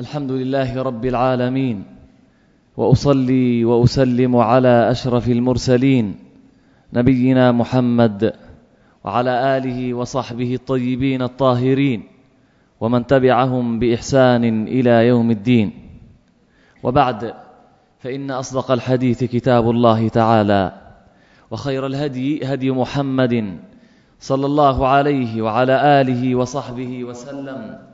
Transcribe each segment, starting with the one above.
الحمد لله رب العالمين وأصلي وأسلم على أشرف المرسلين نبينا محمد وعلى آله وصحبه الطيبين الطاهرين ومن تبعهم بإحسان إلى يوم الدين. وبعد فإن أصدق الحديث كتاب الله تعالى وخير الهدي هدي محمد صلى الله عليه وعلى آله وصحبه وسلم.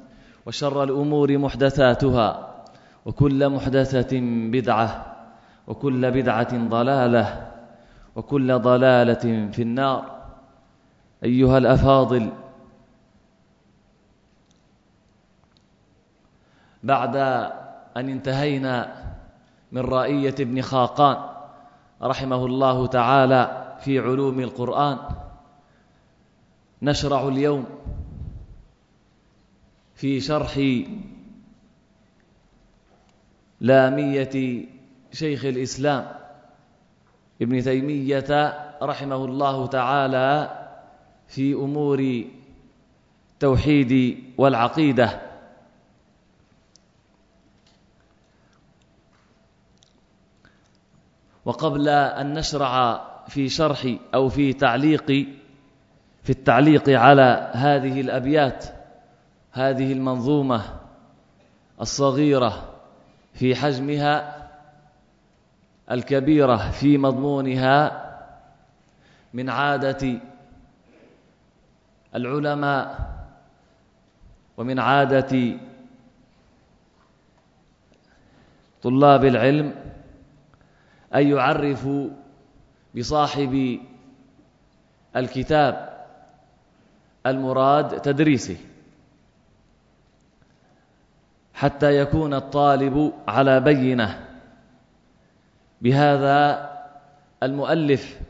وشر الأمور محدثاتها وكل محدثة بدعة وكل بدعة ضلالة وكل ضلالة في النار. أيها الأفاضل بعد أن انتهينا من رائيه ابن خاقان رحمه الله تعالى في علوم القرآن نشرع اليوم في شرح لامية شيخ الإسلام ابن تيمية رحمه الله تعالى في أمور التوحيد والعقيدة. وقبل أن نشرع في شرح أو في تعليق في التعليق على هذه الأبيات هذه المنظومة الصغيرة في حجمها الكبيرة في مضمونها من عادة العلماء ومن عادة طلاب العلم أن يعرفوا بصاحب الكتاب المراد تدريسه. حتى يكون الطالب على بينة. بهذا المؤلف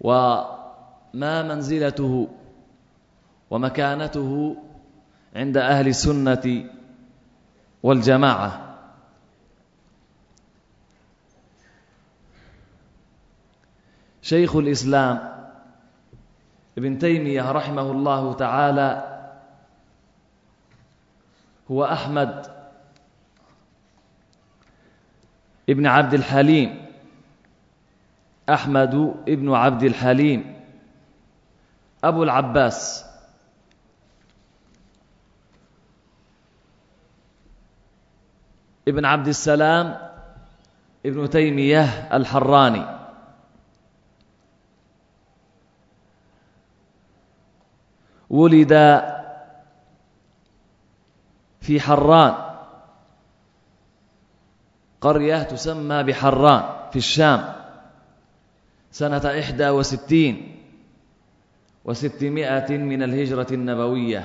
وما منزلته ومكانته عند أهل السنة والجماعة. شيخ الإسلام ابن تيمية رحمه الله تعالى هو أحمد ابن عبد الحليم. أحمد ابن عبد الحليم. أبو العباس. ابن عبد السلام ابن تيمية الحراني. ولد في حران. قرية تسمى بحران في الشام سنة إحدى وستين وستمائة من الهجرة النبوية.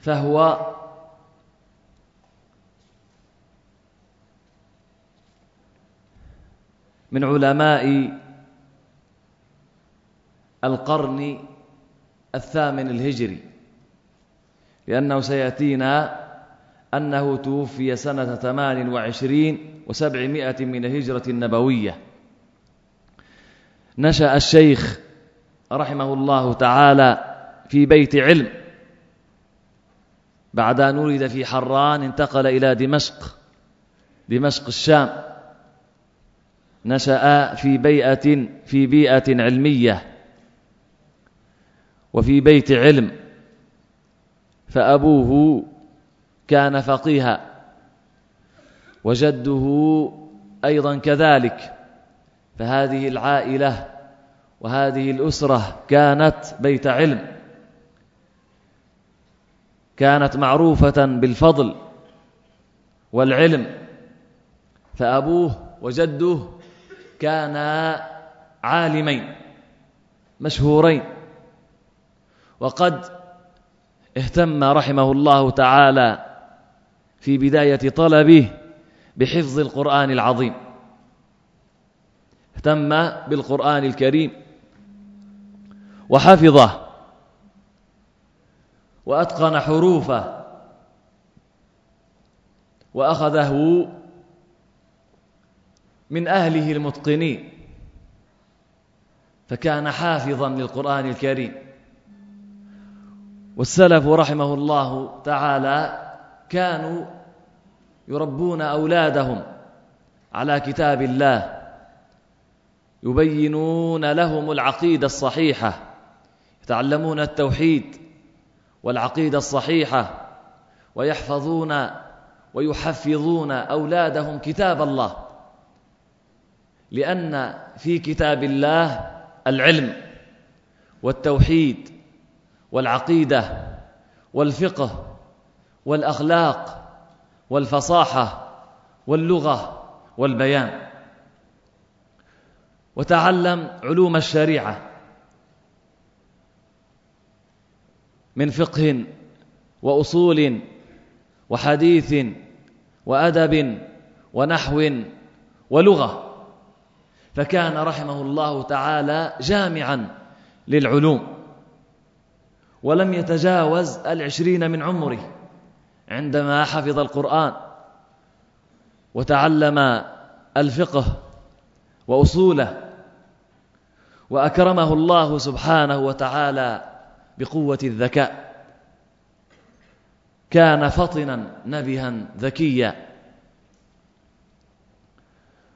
فهو من علماء القرن الثامن الهجري لأنه سيأتينا أنه توفي سنة ثمان وعشرين وسبعمائة من الهجرة النبوية. نشأ الشيخ رحمه الله تعالى في بيت علم. بعد أن ولد في حران انتقل إلى دمشق دمشق الشام. نشأ في بيئة في بيئة علمية. وفي بيت علم فأبوه كان فقيها وجده أيضا كذلك فهذه العائلة وهذه الأسرة كانت بيت علم كانت معروفة بالفضل والعلم فأبوه وجده كانا عالمين مشهورين. وقد اهتم رحمه الله تعالى في بداية طلبه بحفظ القرآن العظيم. اهتم بالقرآن الكريم وحفظه وأتقن حروفه وأخذه من أهله المتقنين فكان حافظا للقرآن الكريم. والسلف رحمه الله تعالى كانوا يربون أولادهم على كتاب الله يبينون لهم العقيدة الصحيحة يتعلمون التوحيد والعقيدة الصحيحة ويحفظون ويحفظون أولادهم كتاب الله لأن في كتاب الله العلم والتوحيد والعقيدة والفقه والأخلاق والفصاحة واللغة والبيان. وتعلم علوم الشريعة من فقه وأصول وحديث وأدب ونحو ولغة. فكان رحمه الله تعالى جامعا للعلوم. ولم يتجاوز العشرين من عمره عندما حفظ القرآن وتعلم الفقه وأصوله وأكرمه الله سبحانه وتعالى بقوة الذكاء. كان فطنا نبها ذكيا.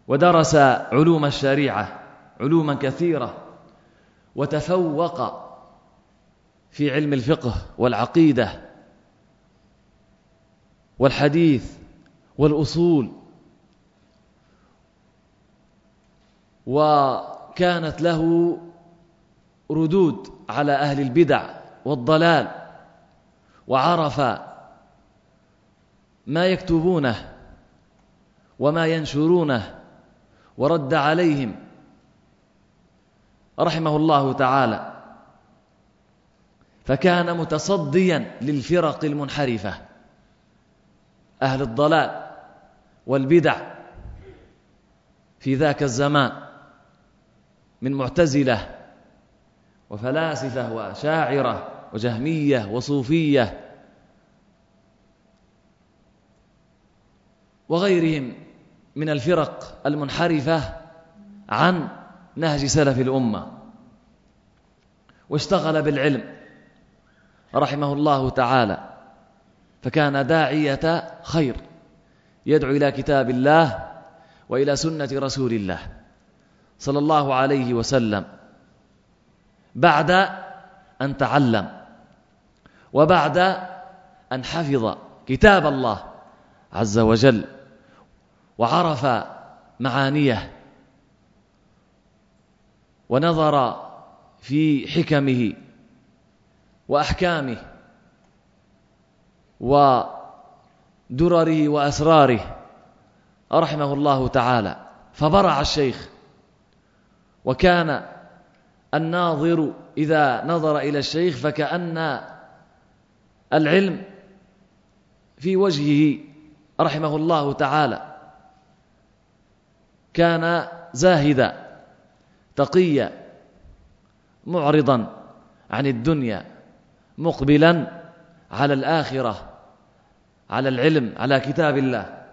ودرس علوم الشريعة علوما كثيرة وتفوق في علم الفقه والعقيدة والحديث والأصول. وكانت له ردود على أهل البدع والضلال وعرف ما يكتبونه وما ينشرونه ورد عليهم رحمه الله تعالى. فكان متصديا للفرق المنحرفة. أهل الضلال والبدع في ذاك الزمان من معتزلة وفلاسفة وشاعرة وجهمية وصوفية وغيرهم من الفرق المنحرفة عن نهج سلف الأمة. واشتغل بالعلم. رحمه الله تعالى. فكان داعية خير. يدعو إلى كتاب الله وإلى سنة رسول الله صلى الله عليه وسلم بعد أن تعلم وبعد أن حفظ كتاب الله عز وجل وعرف معانيه ونظر في حكمه وأحكامه ودرره وأسراره رحمه الله تعالى. فبرع الشيخ. وكان الناظر إذا نظر إلى الشيخ فكأن العلم في وجهه. رحمه الله تعالى. كان زاهدا تقيا معرضا عن الدنيا. مقبلا على الآخرة على العلم على كتاب الله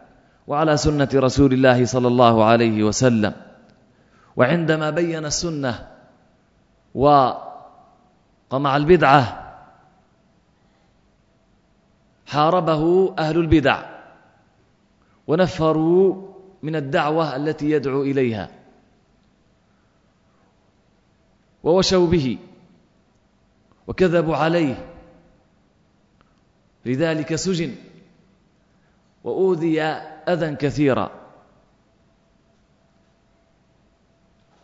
وعلى سنة رسول الله صلى الله عليه وسلم. وعندما بين السنة وقمع البدعة حاربه أهل البدع ونفروا من الدعوة التي يدعو إليها. ووشوا به. وكذبوا عليه. لذلك سجن. وأوذي أذى كثيرا.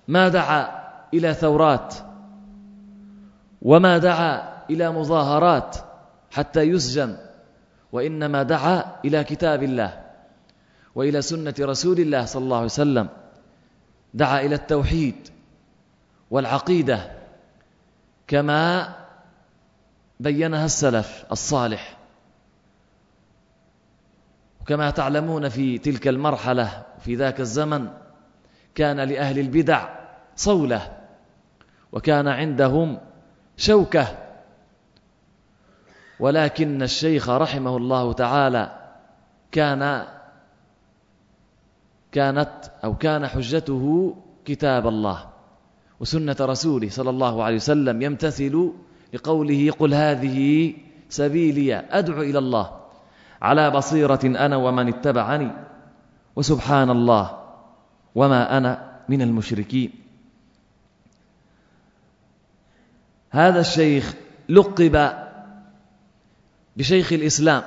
ما دعا إلى ثورات. وما دعا إلى مظاهرات حتى يسجن. وإنما دعا إلى كتاب الله. وإلى سنة رسول الله صلى الله عليه وسلم. دعا إلى التوحيد والعقيدة. كما بينها السلف الصالح. وكما تعلمون في تلك المرحلة في ذاك الزمن كان لأهل البدع صولة وكان عندهم شوكة. ولكن الشيخ رحمه الله تعالى كان كانت أو كان حجته كتاب الله وسنة رسوله صلى الله عليه وسلم يمتثل لقوله قل هذه سبيلي أدعو إلى الله على بصيرة أنا ومن اتبعني وسبحان الله وما أنا من المشركين. هذا الشيخ لقب بشيخ الإسلام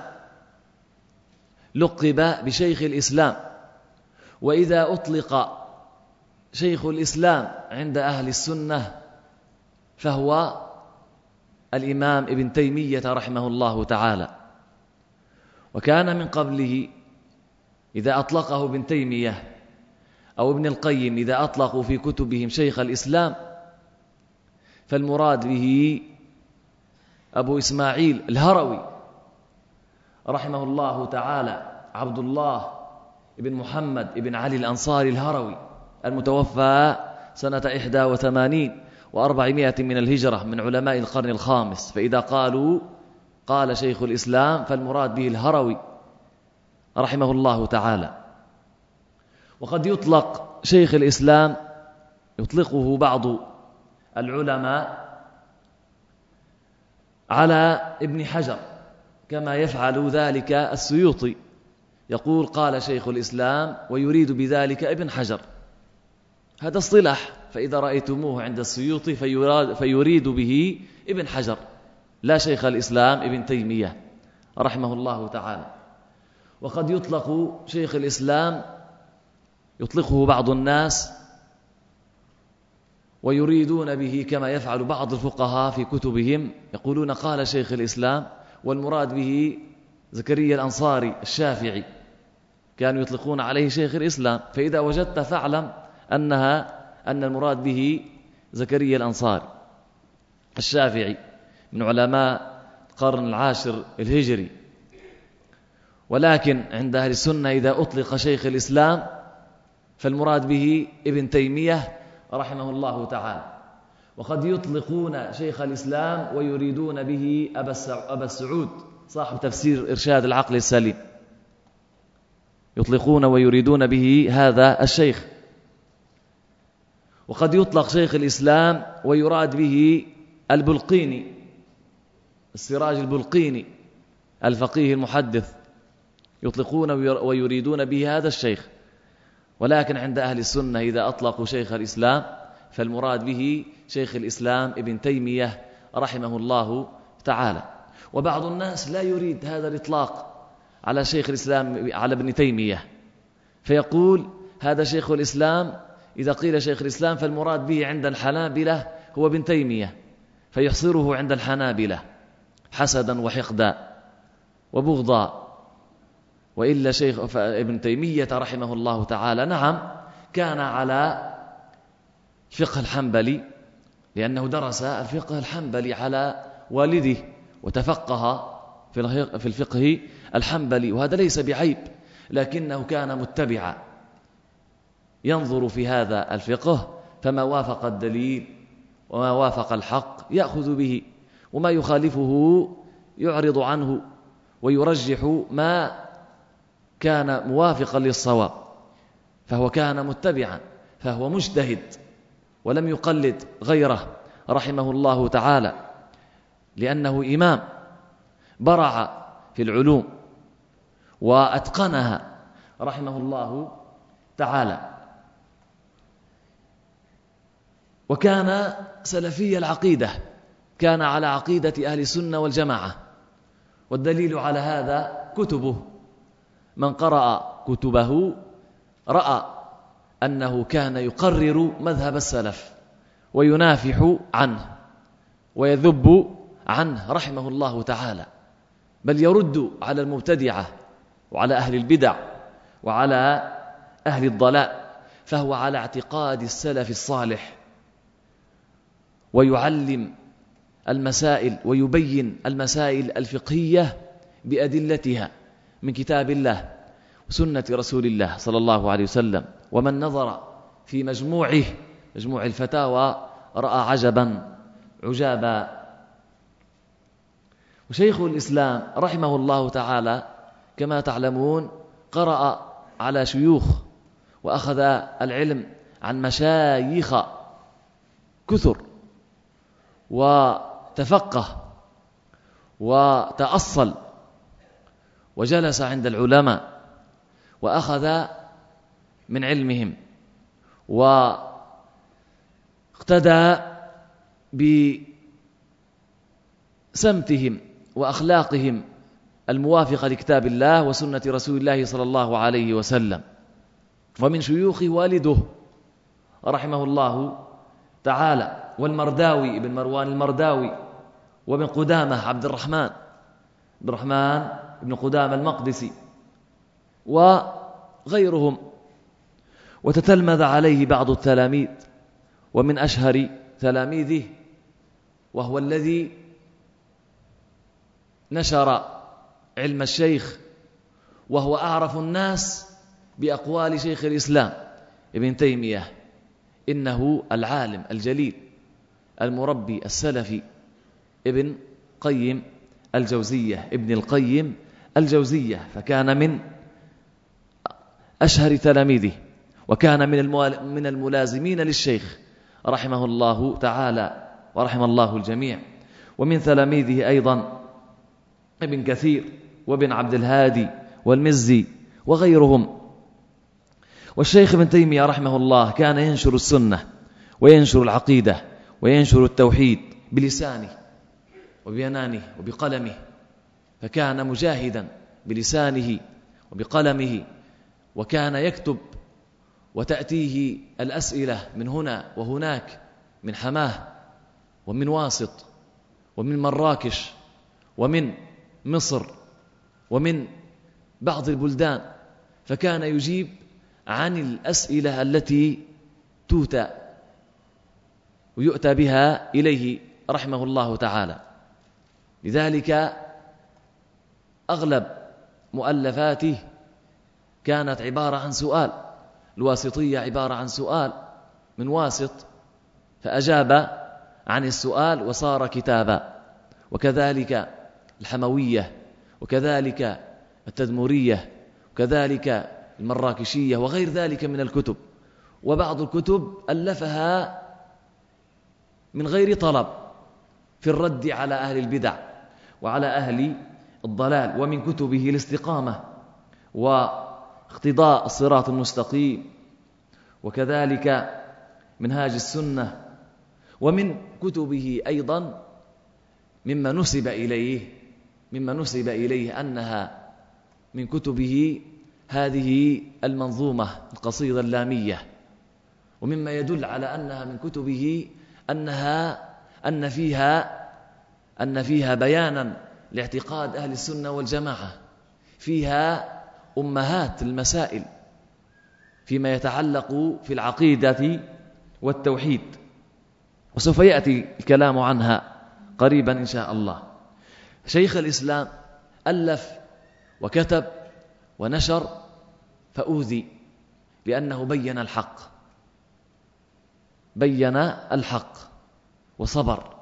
لقب بشيخ الإسلام وإذا أطلق شيخ الإسلام عند أهل السنة فهو الإمام ابن تيمية رحمه الله تعالى. وكان من قبله إذا أطلقه ابن تيمية أو ابن القيم إذا أطلقوا في كتبهم شيخ الإسلام فالمراد به أبو إسماعيل الهروي رحمه الله تعالى عبد الله بن محمد بن علي الأنصاري الهروي المتوفى سنة إحدى وثمانين. وأربعمائة من الهجرة من علماء القرن الخامس. فإذا قالوا قال شيخ الإسلام فالمراد به الهروي رحمه الله تعالى. وقد يطلق شيخ الإسلام يطلقه بعض العلماء على ابن حجر كما يفعل ذلك السيوطي. يقول قال شيخ الإسلام ويريد بذلك ابن حجر. هذا اصطلاح فإذا رأيتموه عند السيوطي فيريد به ابن حجر لا شيخ الإسلام ابن تيمية رحمه الله تعالى. وقد يطلق شيخ الإسلام يطلقه بعض الناس ويريدون به كما يفعل بعض الفقهاء في كتبهم. يقولون قال شيخ الإسلام والمراد به زكريا الأنصاري الشافعي كانوا يطلقون عليه شيخ الإسلام. فإذا وجدت فاعلم أنها أن المراد به زكريا الأنصاري الشافعي من علماء القرن العاشر الهجري. ولكن عند أهل السنة إذا أطلق شيخ الإسلام فالمراد به ابن تيمية رحمه الله تعالى. وقد يطلقون شيخ الإسلام ويريدون به أبا السعود صاحب تفسير إرشاد العقل السليم. يطلقون ويريدون به هذا الشيخ. وقد يطلق شيخ الإسلام ويراد به البلقيني السراج البلقيني الفقيه المحدث يطلقون ويريدون به هذا الشيخ. ولكن عند أهل السنة إذا أطلقوا شيخ الإسلام فالمراد به شيخ الإسلام ابن تيمية رحمه الله تعالى. وبعض الناس لا يريد هذا الإطلاق على شيخ الإسلام على ابن تيمية. فيقول هذا شيخ الإسلام إذا قيل شيخ الإسلام فالمراد به عند الحنابلة هو ابن تيمية فيحصره عند الحنابلة حسدا وحقدا وبغضا. وإلا شيخ ابن تيمية رحمه الله تعالى نعم كان على فقه الحنبلي لأنه درس الفقه الحنبلي على والده وتفقه في الفقه الحنبلي وهذا ليس بعيب لكنه كان متبعا. ينظر في هذا الفقه فما وافق الدليل وما وافق الحق يأخذ به وما يخالفه يعرض عنه ويرجح ما كان موافقا للصواب فهو كان متبعا فهو مجتهد ولم يقلد غيره رحمه الله تعالى لأنه إمام برع في العلوم وأتقنها رحمه الله تعالى. وكان سلفي العقيدة كان على عقيدة أهل السنة والجماعة. والدليل على هذا كتبه. من قرأ كتبه رأى أنه كان يقرر مذهب السلف وينافح عنه ويذب عنه رحمه الله تعالى. بل يرد على المبتدعة وعلى أهل البدع وعلى أهل الضلاء فهو على اعتقاد السلف الصالح. ويعلم المسائل ويبين المسائل الفقهية بأدلتها من كتاب الله وسنة رسول الله صلى الله عليه وسلم. ومن نظر في مجموعه مجموع الفتاوى رأى عجبا عجابا. وشيخ الإسلام رحمه الله تعالى كما تعلمون قرأ على شيوخ وأخذ العلم عن مشايخ كثر. وتفقه وتأصل وجلس عند العلماء وأخذ من علمهم واقتدى بسمتهم وأخلاقهم الموافقة لكتاب الله وسنة رسول الله صلى الله عليه وسلم. ومن شيوخ والده رحمه الله تعالى. والمرداوي ابن مروان المرداوي وابن قدامة عبد الرحمن عبد الرحمن ابن قدامة المقدسي وغيرهم. وتتلمذ عليه بعض التلاميذ ومن أشهر تلاميذه وهو الذي نشر علم الشيخ وهو أعرف الناس بأقوال شيخ الإسلام ابن تيمية إنه العالم الجليل. المربي السلفي ابن قيم الجوزية ابن القيم الجوزية فكان من أشهر تلاميذه وكان من من الملازمين للشيخ رحمه الله تعالى ورحم الله الجميع. ومن تلاميذه أيضا ابن كثير وابن عبد الهادي والمزي وغيرهم. والشيخ ابن تيمية رحمه الله كان ينشر السنة وينشر العقيدة وينشر التوحيد بلسانه وبينانه وبقلمه فكان مجاهدا بلسانه وبقلمه وكان يكتب وتأتيه الأسئلة من هنا وهناك من حماه ومن واسط ومن مراكش ومن مصر ومن بعض البلدان فكان يجيب عن الأسئلة التي توتى ويؤتى بها إليه رحمه الله تعالى. لذلك أغلب مؤلفاته كانت عبارة عن سؤال الواسطية عبارة عن سؤال من واسط فأجاب عن السؤال وصار كتابا. وكذلك الحموية وكذلك التدمرية وكذلك المراكشية وغير ذلك من الكتب. وبعض الكتب ألفها من غير طلب في الرد على أهل البدع وعلى أهل الضلال ومن كتبه الاستقامة واقتضاء الصراط المستقيم وكذلك منهاج السنة ومن كتبه أيضا مما نسب إليه مما نسب إليه أنها من كتبه هذه المنظومة القصيدة اللامية ومما يدل على أنها من كتبه أنها أن فيها أن فيها بيانا لاعتقاد أهل السنة والجماعة. فيها أمهات المسائل فيما يتعلق في العقيدة والتوحيد. وسوف يأتي الكلام عنها قريبا إن شاء الله. شيخ الإسلام ألف وكتب ونشر فأوذي لأنه بين الحق. بين الحق وصبر.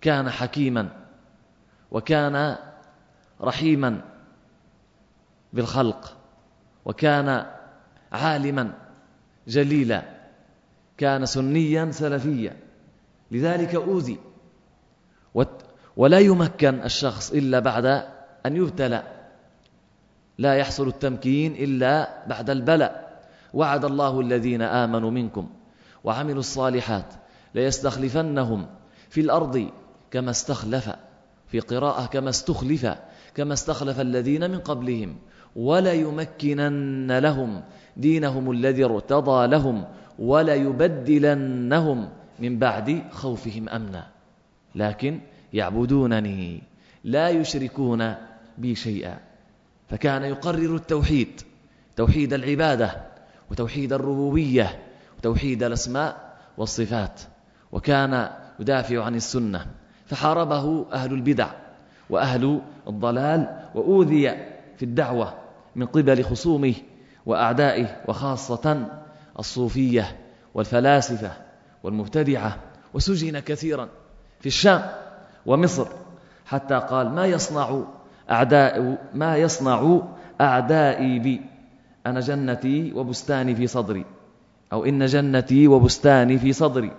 كان حكيما وكان رحيما بالخلق وكان عالما جليلا. كان سنيا سلفيا. لذلك أوذي. ولا يمكن الشخص إلا بعد أن يبتلى. لا يحصل التمكين إلا بعد البلاء. وعد الله الذين آمنوا منكم. وعملوا الصالحات ليستخلفنهم في الأرض كما استخلف في قراءة كما استخلف كما استخلف الذين من قبلهم ولا يمكنن لهم دينهم الذي ارتضى لهم ولا يبدلنهم من بعد خوفهم أمنا. لكن يعبدونني لا يشركون بي شيئا. فكان يقرر التوحيد توحيد العبادة وتوحيد الربوبية وتوحيد الأسماء والصفات وكان يدافع عن السنة فحاربه أهل البدع وأهل الضلال وأوذي في الدعوة من قبل خصومه وأعدائه وخاصة الصوفية والفلاسفة والمبتدعة وسجن كثيرا في الشام ومصر حتى قال ما يصنع أعداء ما يصنع أعدائي بي أنا جنتي وبستاني في صدري. أو إن جنتي وبستاني في صدري.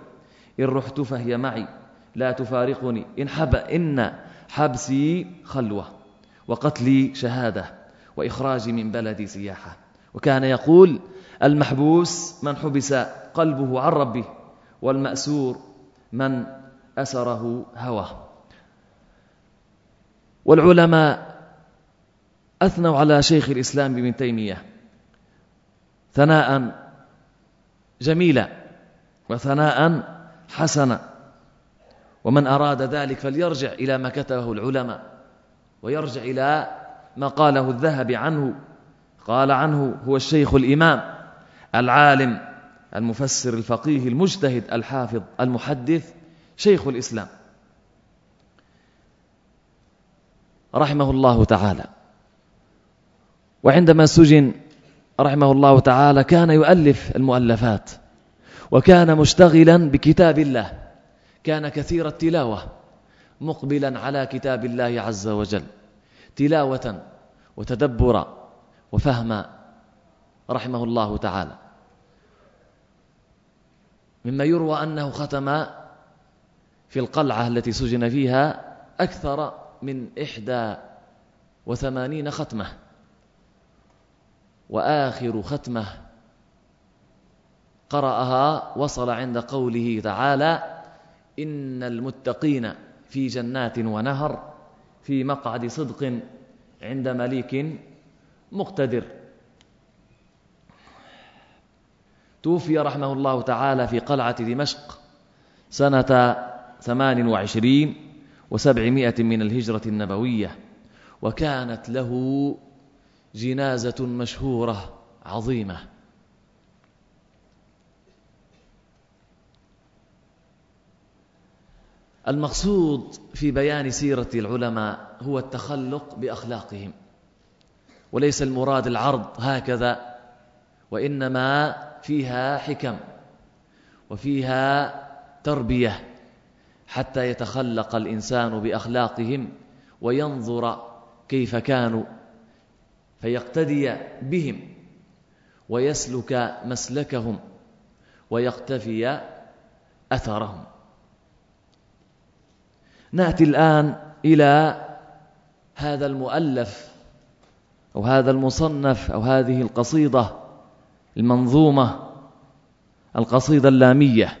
إن رحت فهي معي. لا تفارقني. إن, حب إن حبسي خلوة. وقتلي شهادة. وإخراجي من بلدي سياحة. وكان يقول المحبوس من حبس قلبه عن ربه والمأسور من أسره هواه. والعلماء أثنوا على شيخ الإسلام ابن تيمية ثناء جميلا وثناء حسنا. ومن أراد ذلك فليرجع إلى ما كتبه العلماء ويرجع إلى ما قاله الذهب عنه. قال عنه هو الشيخ الإمام العالم المفسر الفقيه المجتهد الحافظ المحدث شيخ الإسلام. رحمه الله تعالى. وعندما سجن رحمه الله تعالى كان يؤلف المؤلفات وكان مشتغلا بكتاب الله كان كثير التلاوة مقبلا على كتاب الله عز وجل تلاوة وتدبرا وفهما رحمه الله تعالى. مما يروى أنه ختم في القلعة التي سجن فيها أكثر من إحدى وثمانين ختمة. وآخر ختمة قرأها وصل عند قوله تعالى إن المتقين في جنات ونهر في مقعد صدق عند مليك مقتدر. توفي رحمه الله تعالى في قلعة دمشق سنة ثمان وعشرين وسبعمائة من الهجرة النبوية وكانت له جنازة مشهورة عظيمة. المقصود في بيان سيرة العلماء هو التخلق بأخلاقهم وليس المراد العرض هكذا وإنما فيها حكم وفيها تربية حتى يتخلق الإنسان بأخلاقهم وينظر كيف كانوا. فيقتدي بهم ويسلك مسلكهم ويقتفي أثرهم. نأتي الآن إلى هذا المؤلف أو هذا المصنف أو هذه القصيدة المنظومة القصيدة اللامية.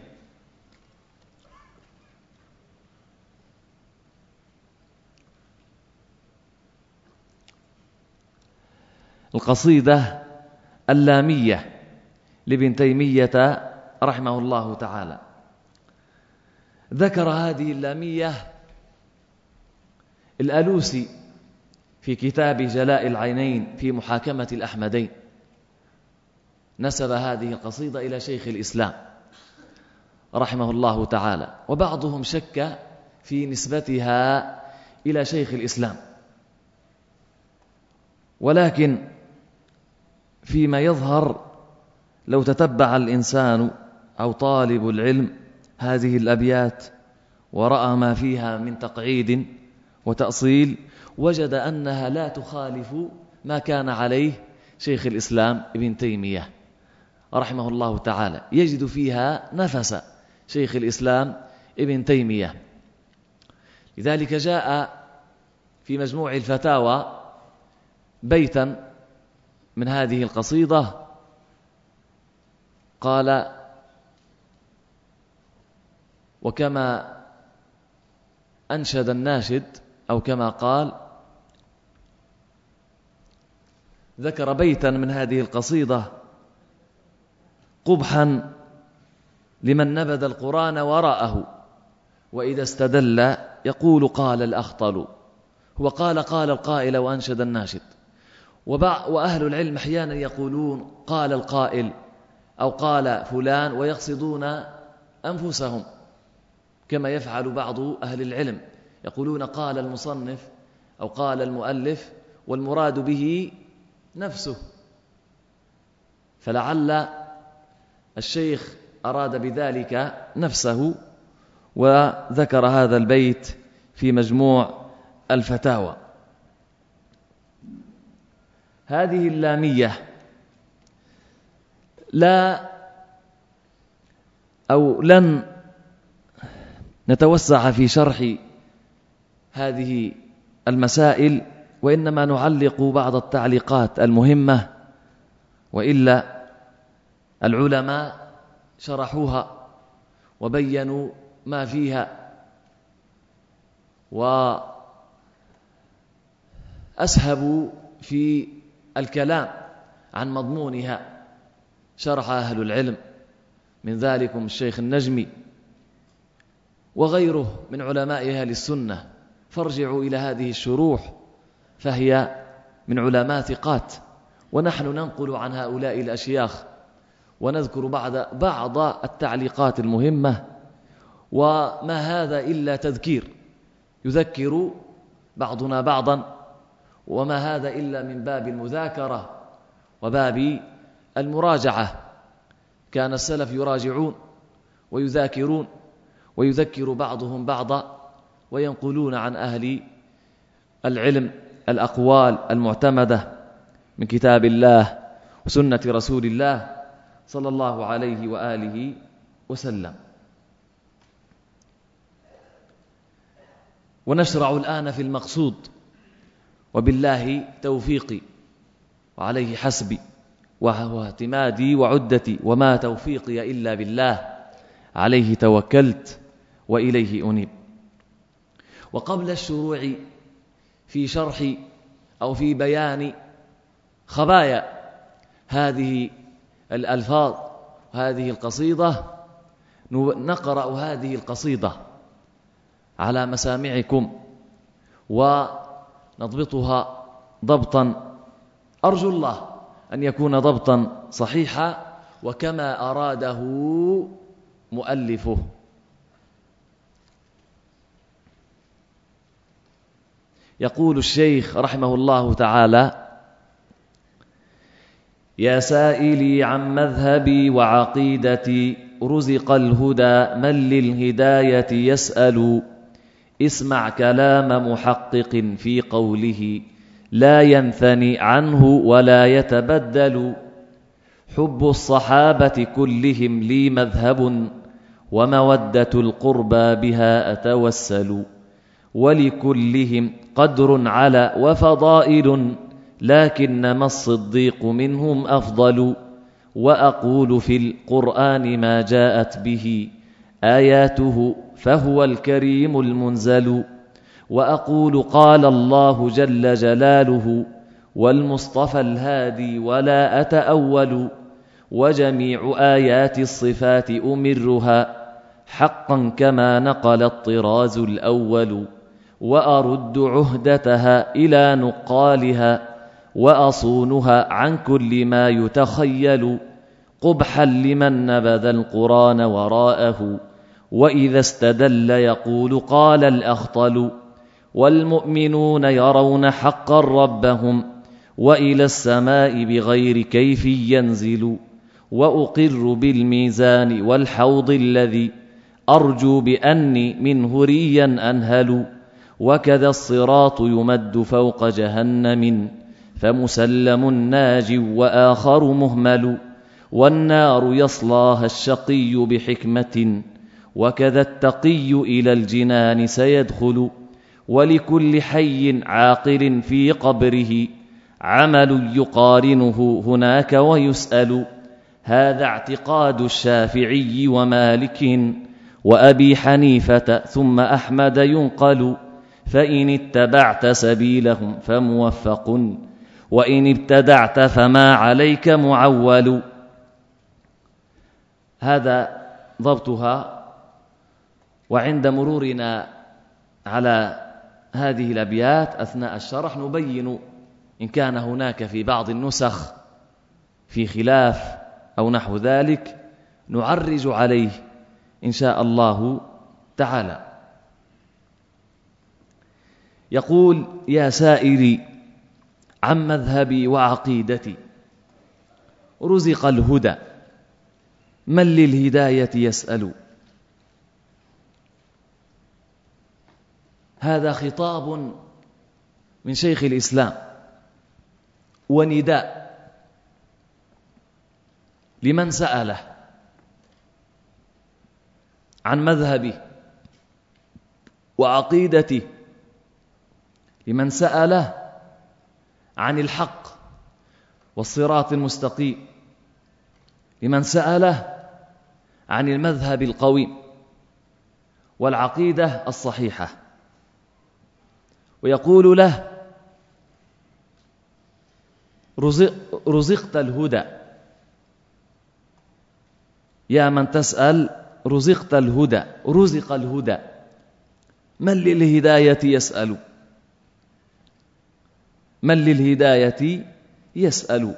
القصيدة اللامية لابن تيمية رحمه الله تعالى. ذكر هذه اللامية الألوسي في كتاب جلاء العينين في محاكمة الأحمدين. نسب هذه القصيدة إلى شيخ الإسلام رحمه الله تعالى وبعضهم شك في نسبتها إلى شيخ الإسلام. ولكن فيما يظهر لو تتبع الإنسان أو طالب العلم هذه الأبيات ورأى ما فيها من تقعيد وتأصيل وجد أنها لا تخالف ما كان عليه شيخ الإسلام ابن تيمية رحمه الله تعالى. يجد فيها نفس شيخ الإسلام ابن تيمية. لذلك جاء في مجموع الفتاوى بيتا من هذه القصيدة قال وكما أنشد الناشد أو كما قال ذكر بيتا من هذه القصيدة قبحا لمن نبذ القرآن وراءه وإذا استدل يقول قال الأخطل هو قال قال القائل وأنشد الناشد وأهل العلم أحيانا يقولون قال القائل أو قال فلان ويقصدون أنفسهم كما يفعل بعض أهل العلم. يقولون قال المصنف أو قال المؤلف والمراد به نفسه. فلعل الشيخ أراد بذلك نفسه وذكر هذا البيت في مجموع الفتاوى. هذه اللامية. لا أو لن نتوسع في شرح هذه المسائل وإنما نعلق بعض التعليقات المهمة وإلا العلماء شرحوها وبينوا ما فيها. وأسهبوا في الكلام عن مضمونها شرح أهل العلم من ذلكم الشيخ النجمي وغيره من علماء أهل السنة فارجعوا إلى هذه الشروح فهي من علماء ثقات ونحن ننقل عن هؤلاء الأشياخ ونذكر بعض بعض التعليقات المهمة وما هذا إلا تذكير يذكر بعضنا بعضا وما هذا إلا من باب المذاكرة وباب المراجعة. كان السلف يراجعون ويذاكرون ويذكر بعضهم بعضا وينقلون عن أهل العلم الأقوال المعتمدة من كتاب الله وسنة رسول الله صلى الله عليه وآله وسلم. ونشرع الآن في المقصود وبالله توفيقي وعليه حسبي وهو اعتمادي وعدتي وما توفيقي إلا بالله عليه توكلت وإليه أنيب. وقبل الشروع في شرح أو في بيان خبايا هذه الألفاظ هذه القصيدة نقرأ هذه القصيدة على مسامعكم ونضبطها ضبطا. أرجو الله أن يكون ضبطا صحيحا وكما أراده مؤلفه. يقول الشيخ رحمه الله تعالى يا سائلي عن مذهبي وعقيدتي رزق الهدى من للهداية يسأل. اسمع كلام محقق في قوله لا ينثني عنه ولا يتبدل. حب الصحابة كلهم لي مذهب ومودة القربى بها أتوسل. ولكلهم قدر على وفضائل لكنما الصديق منهم أفضل. وأقول في القرآن ما جاءت به. آياته فهو الكريم المنزل. وأقول قال الله جل جلاله والمصطفى الهادي ولا أتأول وجميع آيات الصفات أمرها حقا كما نقل الطراز الأول وأرد عهدتها إلى نقالها وأصونها عن كل ما يتخيل قبحا لمن نبذ القرآن وراءه. وإذا استدل يقول قال الأخطل والمؤمنون يرون حقا ربهم وإلى السماء بغير كيف ينزل وأقر بالميزان والحوض الذي أرجو بأني منه ريا أنهل وكذا الصراط يمد فوق جهنم فمسلم ناج وآخر مهمل والنار يصلاها الشقي بحكمة وكذا التقي إلى الجنان سيدخل ولكل حي عاقل في قبره عمل يقارنه هناك ويسأل هذا اعتقاد الشافعي ومالك وأبي حنيفة ثم أحمد ينقل فإن اتبعت سبيلهم فموفق وإن ابتدعت فما عليك معول هذا ضبطها وعند مرورنا على هذه الأبيات أثناء الشرح نبين إن كان هناك في بعض النسخ في خلاف أو نحو ذلك نعرج عليه إن شاء الله تعالى. يقول يا سائري عن مذهبي وعقيدتي رزق الهدى من للهداية يسأل؟ هذا خطاب من شيخ الإسلام ونداء لمن سأله عن مذهبه وعقيدته لمن سأله عن الحق والصراط المستقيم لمن سأله عن المذهب القويم والعقيدة الصحيحة. ويقول له رزقت الهدى. يا من تسأل رزقت الهدى رزق الهدى. من للهداية يسأل؟ من للهداية يسأل؟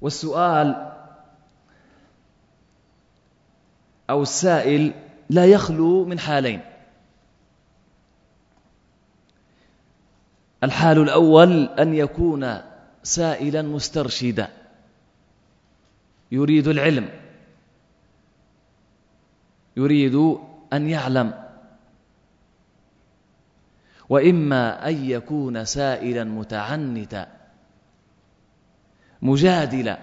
والسؤال أو السائل لا يخلو من حالين. الحال الأول أن يكون سائلا مسترشدا. يريد العلم. يريد أن يعلم. وإما أن يكون سائلا متعنتا. مجادلا.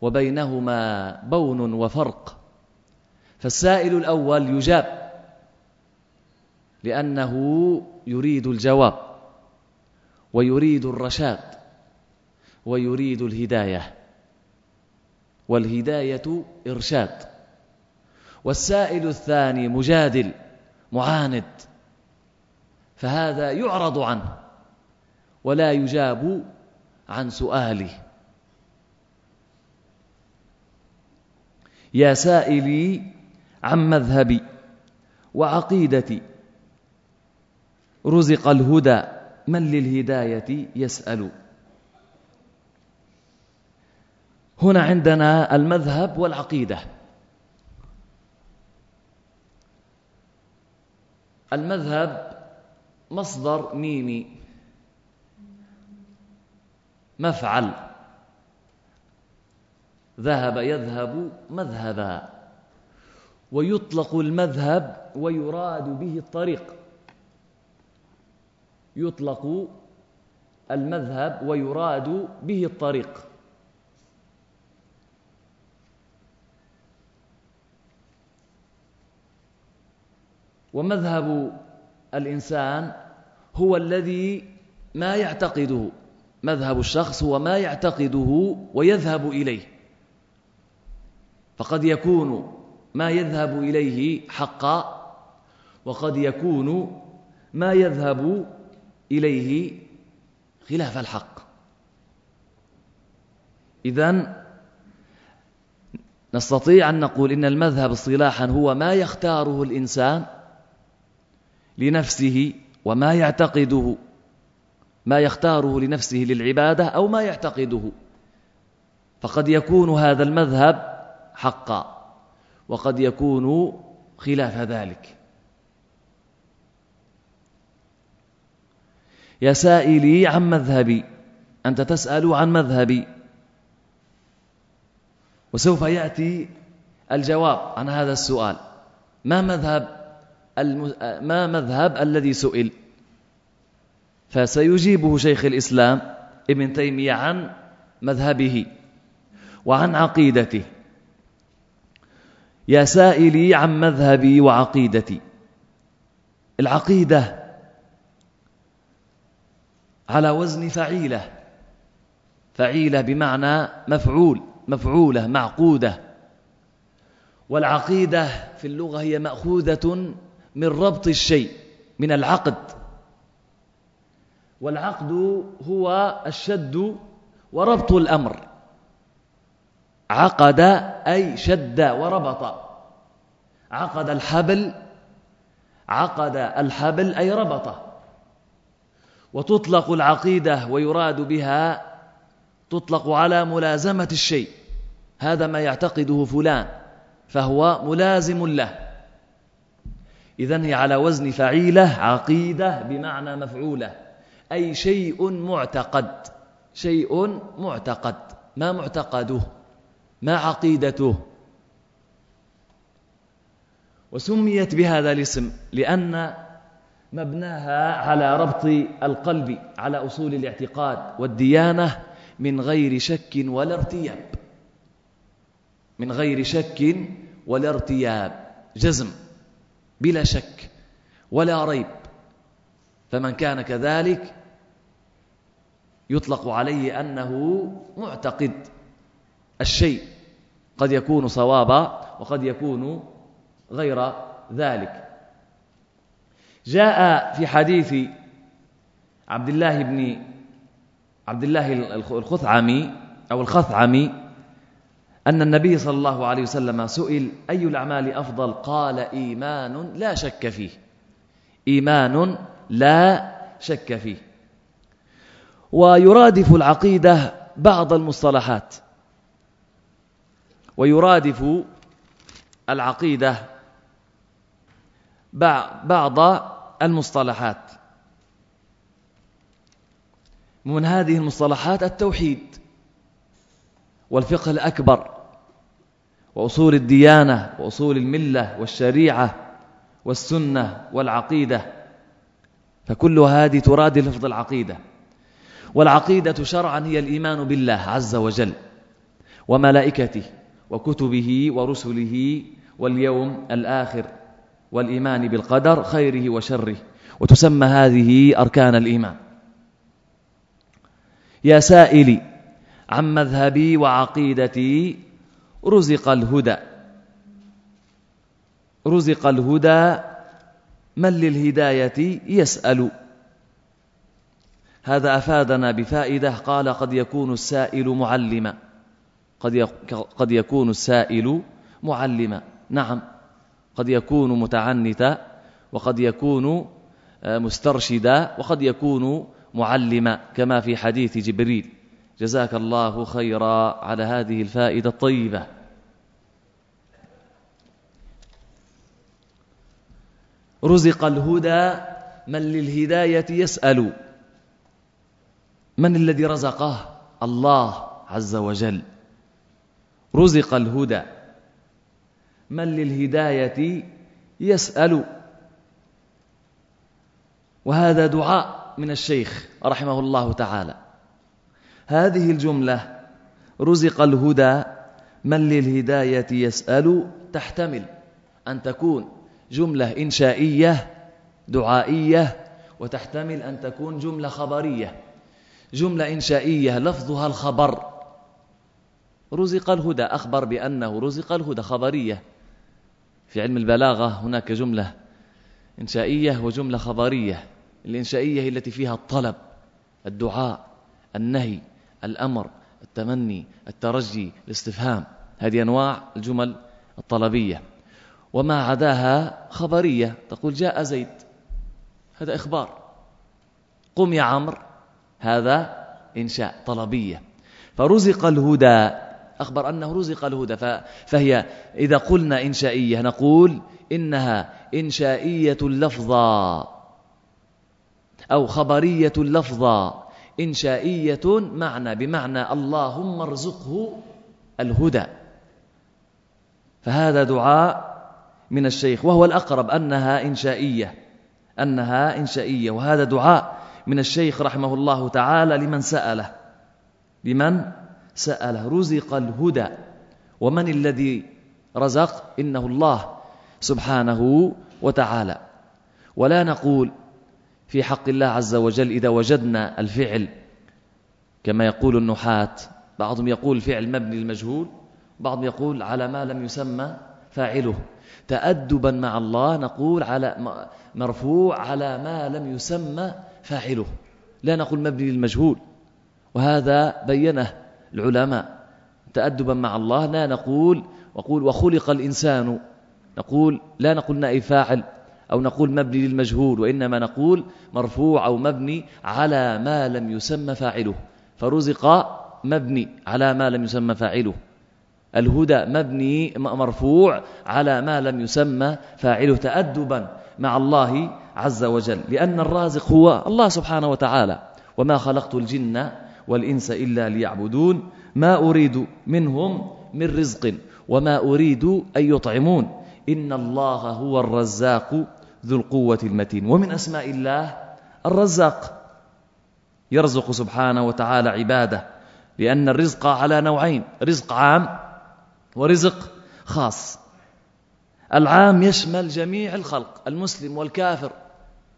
وبينهما بون وفرق. فالسائل الأول يجاب. لأنه يريد الجواب ويريد الرشاد ويريد الهداية والهداية إرشاد والسائل الثاني مجادل معاند فهذا يعرض عنه ولا يجاب عن سؤاله. يا سائلي عن مذهبي وعقيدتي رزق الهدى من للهداية يسأل. هنا عندنا المذهب والعقيدة. المذهب مصدر ميمي. مفعل. ذهب يذهب مذهبا. ويطلق المذهب ويراد به الطريق. يطلق المذهب ويراد به الطريق. ومذهب الإنسان هو الذي ما يعتقده مذهب الشخص هو ما يعتقده ويذهب إليه. فقد يكون ما يذهب إليه حقا وقد يكون ما يذهب إليه خلاف الحق. إذن نستطيع أن نقول إن المذهب اصطلاحا هو ما يختاره الإنسان لنفسه وما يعتقده ما يختاره لنفسه للعبادة أو ما يعتقده. فقد يكون هذا المذهب حقا وقد يكون خلاف ذلك. يا سائلي عن مذهبي أنت تسأل عن مذهبي. وسوف يأتي الجواب عن هذا السؤال. ما مذهب ما مذهب الذي سئل؟ فسيجيبه شيخ الإسلام ابن تيمية عن مذهبه وعن عقيدته. يا سائلي عن مذهبي وعقيدتي. العقيدة على وزن فعيلة. فعيلة بمعنى مفعول مفعولة معقودة. والعقيدة في اللغة هي مأخوذة من ربط الشيء من العقد. والعقد هو الشد وربط الأمر. عقد أي شد وربط. عقد الحبل عقد الحبل أي ربطه وتطلق العقيدة ويراد بها تطلق على ملازمة الشيء. هذا ما يعتقده فلان فهو ملازم له. إذن هي على وزن فعيلة عقيدة بمعنى مفعولة. أي شيء معتقد شيء معتقد. ما معتقده؟ ما عقيدته؟ وسميت بهذا الاسم لأن مبناها على ربط القلب على أصول الاعتقاد والديانة من غير شك ولا ارتياب. من غير شك ولا ارتياب. جزم بلا شك ولا ريب. فمن كان كذلك يطلق عليه أنه معتقد. الشيء قد يكون صوابا وقد يكون غير ذلك. جاء في حديث عبد الله بن عبد الله الخثعمي أو الخثعمي أن النبي صلى الله عليه وسلم سئل أي الأعمال أفضل؟ قال إيمان لا شك فيه. إيمان لا شك فيه. ويرادف العقيدة بعض المصطلحات. ويرادف العقيدة بعض المصطلحات. من هذه المصطلحات التوحيد والفقه الأكبر وأصول الديانة وأصول الملة والشريعة والسنة والعقيدة فكل هذه تراد لفظ العقيدة. والعقيدة شرعا هي الإيمان بالله عز وجل وملائكته وكتبه ورسله واليوم الآخر. والإيمان بالقدر خيره وشره. وتسمى هذه أركان الإيمان. يا سائلي عن مذهبي وعقيدتي رزق الهدى. رزق الهدى من للهداية يسأل. هذا أفادنا بفائدة قال قد يكون السائل معلما. قد يكون السائل معلما. نعم. قد يكون متعنتا وقد يكون آه، مسترشدا وقد يكون معلما كما في حديث جبريل. جزاك الله خيرا على هذه الفائدة الطيبة. رزق الهدى من للهداية يسأل. من الذي رزقه؟ الله عز وجل. رزق الهدى. من للهداية يسأل. وهذا دعاء من الشيخ رحمه الله تعالى. هذه الجملة رزق الهدى من للهداية يسأل تحتمل أن تكون جملة إنشائية دعائية وتحتمل أن تكون جملة خبرية. جملة إنشائية لفظها الخبر. رزق الهدى أخبر بأنه رزق الهدى خبرية. في علم البلاغة هناك جملة إنشائية وجملة خبرية. الإنشائية هي التي فيها الطلب الدعاء النهي الأمر التمني الترجي الاستفهام. هذه أنواع الجمل الطلبية. وما عداها خبرية. تقول جاء زيد. هذا إخبار. قم يا عمرو. هذا إنشاء طلبية. فرزق الهدى. أخبر أنه رزق الهدى فهي إذا قلنا إنشائية نقول إنها إنشائية اللفظة أو خبرية اللفظة إنشائية معنى بمعنى اللهم ارزقه الهدى. فهذا دعاء من الشيخ. وهو الأقرب أنها إنشائية أنها إنشائية. وهذا دعاء من الشيخ رحمه الله تعالى لمن سأله. لمن؟ سأله رزق الهدى. ومن الذي رزق؟ إنه الله سبحانه وتعالى. ولا نقول في حق الله عز وجل إذا وجدنا الفعل كما يقول النحاة. بعضهم يقول الفعل مبني المجهول بعضهم يقول على ما لم يسمى فاعله. تأدبا مع الله نقول على مرفوع على ما لم يسمى فاعله. لا نقول مبني للمجهول. وهذا بينه العلماء. تأدبا مع الله لا نقول وقول وخلق الإنسان. نقول لا نقول نائب فاعل أو نقول مبني للمجهول وإنما نقول مرفوع أو مبني على ما لم يسمى فاعله. فرزق مبني على ما لم يسمى فاعله. الهدى مبني مرفوع على ما لم يسمى فاعله. تأدبا مع الله عز وجل لأن الرازق هو الله سبحانه وتعالى. وما خلقت الجن والإنس إلا ليعبدون ما أريد منهم من رزق وما أريد أن يطعمون. إن الله هو الرزاق ذو القوة المتين. ومن أسماء الله الرزاق. يرزق سبحانه وتعالى عباده لأن الرزق على نوعين رزق عام ورزق خاص. العام يشمل جميع الخلق المسلم والكافر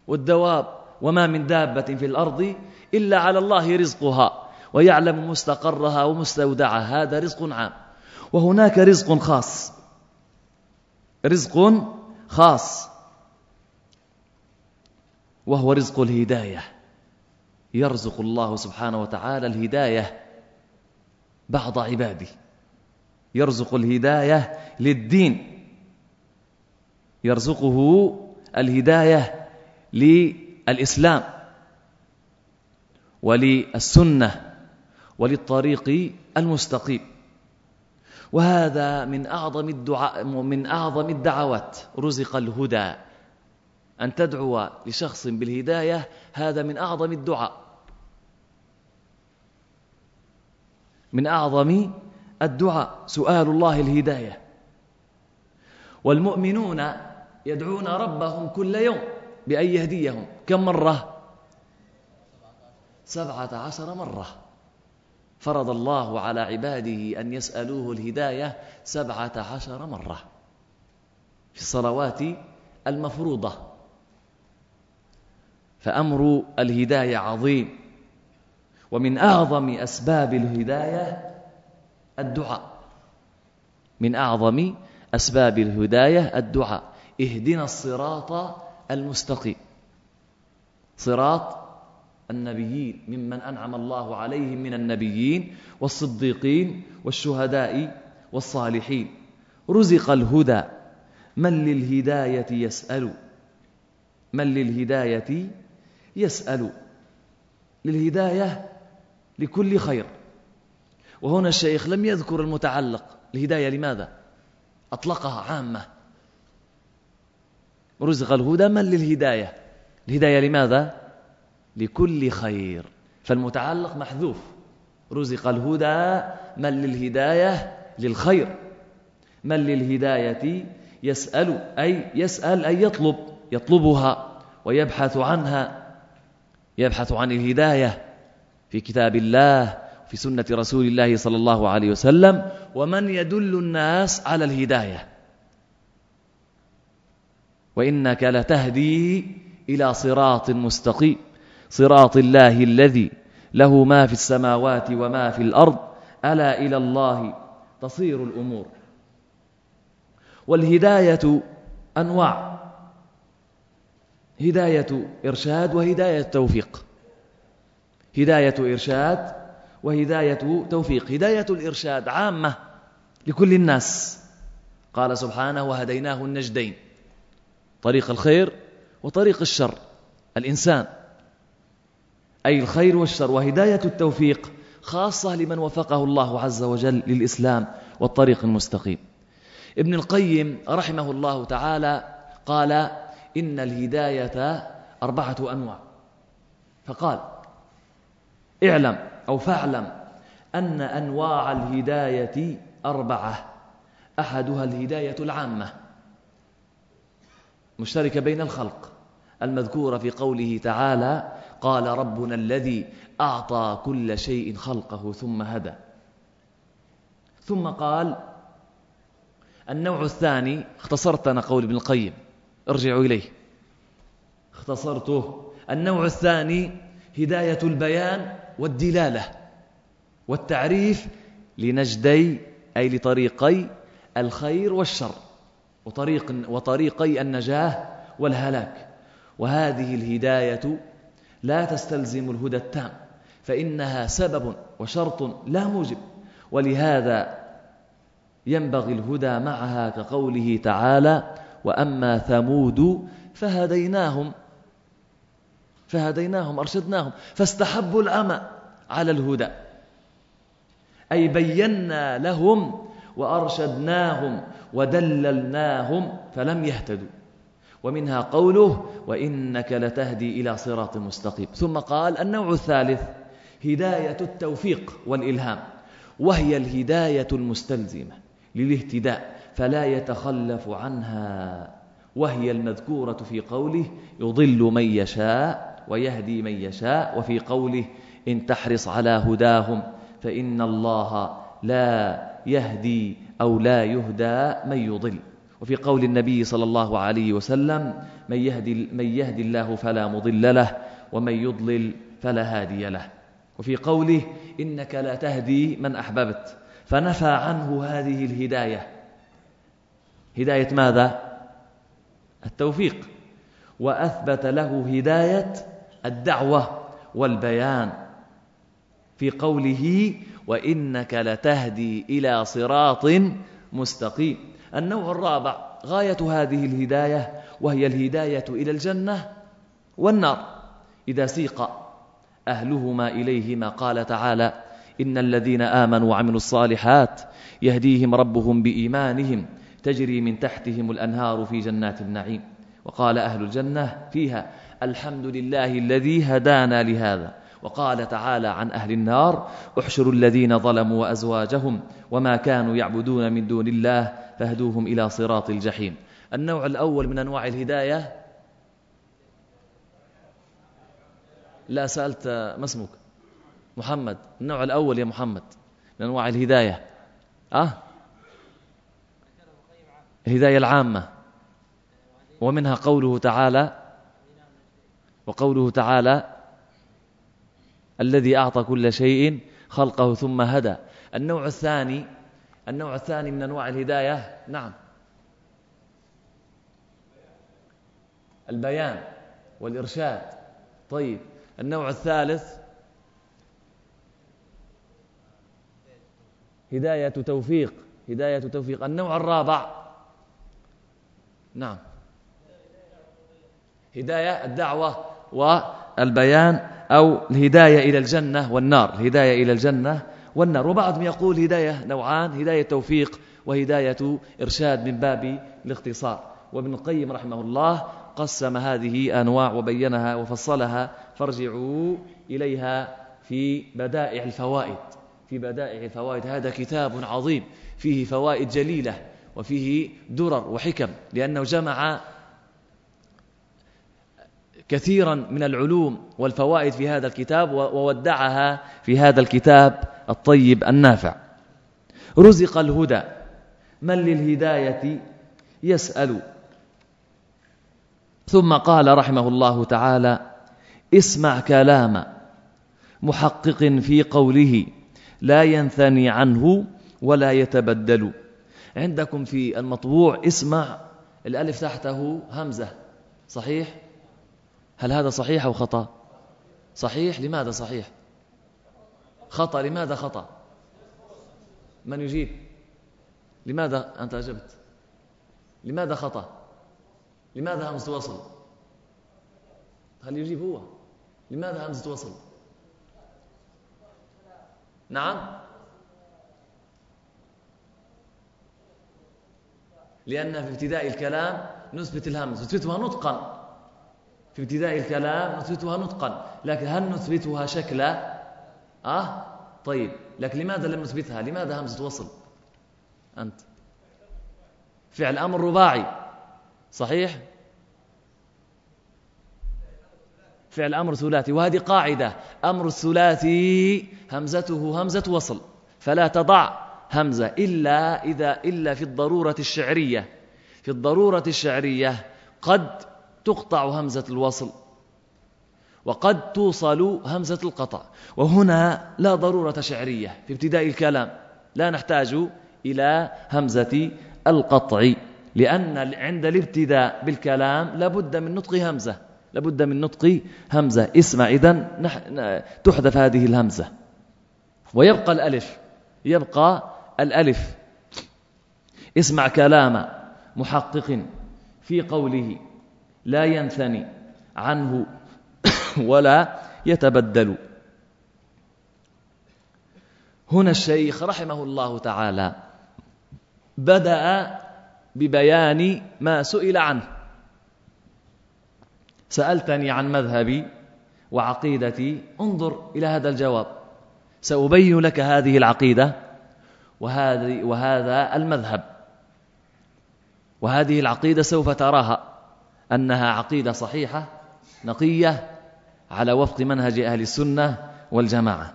والدواب وما من دابة في الأرض إلا على الله رزقها ويعلم مستقرها ومستودعها. هذا رزق عام. وهناك رزق خاص. رزق خاص. وهو رزق الهداية. يرزق الله سبحانه وتعالى الهداية بعض عباده. يرزق الهداية للدين. يرزقه الهداية للإسلام. وللسنة وللطريق المستقيم. وهذا من أعظم الدعاء من أعظم الدعوات. رزق الهدى. أن تدعو لشخص بالهداية هذا من أعظم الدعاء. من أعظم الدعاء سؤال الله الهداية. والمؤمنون يدعون ربهم كل يوم بأن يهديهم. كم مرة سبعة عشر مرة. فرض الله على عباده أن يسألوه الهداية سبعة عشر مرة في الصلوات المفروضة. فأمر الهداية عظيم. ومن أعظم أسباب الهداية الدعاء. من أعظم أسباب الهداية الدعاء. اهدنا الصراط المستقيم. صراط النبيين ممن أنعم الله عليهم من النبيين والصديقين والشهداء والصالحين. رزق الهدى من للهداية يسأل؟ من للهداية يسأل؟ للهداية لكل خير. وهنا الشيخ لم يذكر المتعلق. الهداية لماذا؟ أطلقها عامة. رزق الهدى من للهداية؟ الهداية لماذا؟ لكل خير. فالمتعلق محذوف. رزق الهدى من للهداية للخير. من للهداية يسأل أي يسأل أي يطلب يطلبها ويبحث عنها. يبحث عن الهداية في كتاب الله في سنة رسول الله صلى الله عليه وسلم. ومن يدل الناس على الهداية. وإنك لتهدي إلى صراط مستقيم. صراط الله الذي له ما في السماوات وما في الأرض ألا إلى الله تصير الأمور. والهداية أنواع. هداية إرشاد وهداية توفيق. هداية إرشاد وهداية توفيق. هداية الإرشاد عامة لكل الناس. قال سبحانه وهديناه النجدين. طريق الخير وطريق الشر. الإنسان أي الخير والشر وهداية التوفيق خاصة لمن وفقه الله عز وجل للإسلام والطريق المستقيم. ابن القيم رحمه الله تعالى قال إن الهداية أربعة أنواع. فقال اعلم أو فاعلم أن أنواع الهداية أربعة. أحدها الهداية العامة مشتركة بين الخلق المذكورة في قوله تعالى قال ربنا الذي أعطى كل شيء خلقه ثم هدى. ثم قال النوع الثاني اختصرت أنا قول ابن القيم ارجعوا إليه. اختصرته. النوع الثاني هداية البيان والدلالة والتعريف لنجدي أي لطريقي الخير والشر وطريق وطريقي النجاة والهلاك. وهذه الهداية لا تستلزم الهدى التام فإنها سبب وشرط لا موجب. ولهذا ينبغي الهدى معها كقوله تعالى وأما ثمود فهديناهم فهديناهم أرشدناهم فاستحبوا العمى على الهدى. أي بينا لهم وأرشدناهم ودللناهم فلم يهتدوا. ومنها قوله وإنك لتهدي إلى صراط مستقيم. ثم قال النوع الثالث هداية التوفيق والإلهام وهي الهداية المستلزمة للاهتداء فلا يتخلف عنها وهي المذكورة في قوله يضل من يشاء ويهدي من يشاء وفي قوله إن تحرص على هداهم فإن الله لا يهدي أو لا يهدى من يضل. وفي قول النبي صلى الله عليه وسلم من يهدي, من يهدي الله فلا مضل له ومن يضلل فلا هادي له. وفي قوله إنك لا تهدي من أحببت. فنفى عنه هذه الهداية. هداية ماذا؟ التوفيق. وأثبت له هداية الدعوة والبيان. في قوله وإنك لتهدي إلى صراط مستقيم. النوع الرابع غاية هذه الهداية وهي الهداية إلى الجنة والنار. إذا سيق أهلهما إليهما قال تعالى إن الذين آمنوا وعملوا الصالحات يهديهم ربهم بإيمانهم تجري من تحتهم الأنهار في جنات النعيم. وقال أهل الجنة فيها الحمد لله الذي هدانا لهذا. وقال تعالى عن أهل النار احشروا الذين ظلموا وأزواجهم وما كانوا يعبدون من دون الله فاهدوهم إلى صراط الجحيم. النوع الأول من أنواع الهداية لا سألت ما اسمك؟ محمد. النوع الأول يا محمد من أنواع الهداية. أه؟ الهداية العامة. ومنها قوله تعالى وقوله تعالى الذي أعطى كل شيء خلقه ثم هدى. النوع الثاني النوع الثاني من أنواع الهداية نعم. البيان والإرشاد. طيب النوع الثالث هداية توفيق هداية توفيق. النوع الرابع نعم. هداية الدعوة والبيان أو الهداية إلى الجنة والنار. الهداية إلى الجنة والنار. وبعضهم يقول هداية نوعان هداية توفيق وهداية إرشاد من باب الاختصار. وابن القيم رحمه الله قسم هذه أنواع وبينها وفصلها فارجعوا إليها في بدائع الفوائد. في بدائع الفوائد. هذا كتاب عظيم. فيه فوائد جليلة وفيه درر وحكم لأنه جمع كثيرا من العلوم والفوائد في هذا الكتاب وودعها في هذا الكتاب الطيب النافع. رزق الهدى. من للهداية يسأل؟ ثم قال رحمه الله تعالى اسمع كلام محقق في قوله لا ينثني عنه ولا يتبدل عندكم في المطبوع اسمع الألف تحته همزة صحيح؟ هل هذا صحيح أو خطأ؟ صحيح؟ لماذا صحيح؟ خطأ لماذا خطأ؟ من يجيب؟ لماذا أنت أجبت؟ لماذا خطأ؟ لماذا همزة وصل هل يجيب هو؟ لماذا همزة وصل نعم. لأن في ابتداء الكلام نثبت الهمز نثبتها نطقا في ابتداء الكلام نثبتها نطقا لكن هل نثبتها شكلا؟ أه طيب لكن لماذا لم نثبتها؟ لماذا همزة وصل؟ أنت. فعل أمر رباعي. صحيح؟ فعل أمر ثلاثي. وهذه قاعدة. أمر الثلاثي همزته همزة وصل. فلا تضع همزة إلا إذا إلا في الضرورة الشعرية. في الضرورة الشعرية قد تقطع همزة الوصل وقد توصل همزة القطع وهنا لا ضرورة شعرية في ابتداء الكلام لا نحتاج إلى همزة القطع لأن عند الابتداء بالكلام لابد من نطق همزة لابد من نطق همزة اسمع إذن تحذف هذه الهمزة ويبقى الألف يبقى الألف اسمع كلام محقق في قوله لا ينثني عنه ولا يتبدل. هنا الشيخ رحمه الله تعالى بدأ ببيان ما سئل عنه. سألتني عن مذهبي وعقيدتي انظر إلى هذا الجواب. سأبين لك هذه العقيدة وهذا المذهب. وهذه العقيدة سوف تراها. أنها عقيدة صحيحة نقية على وفق منهج أهل السنة والجماعة.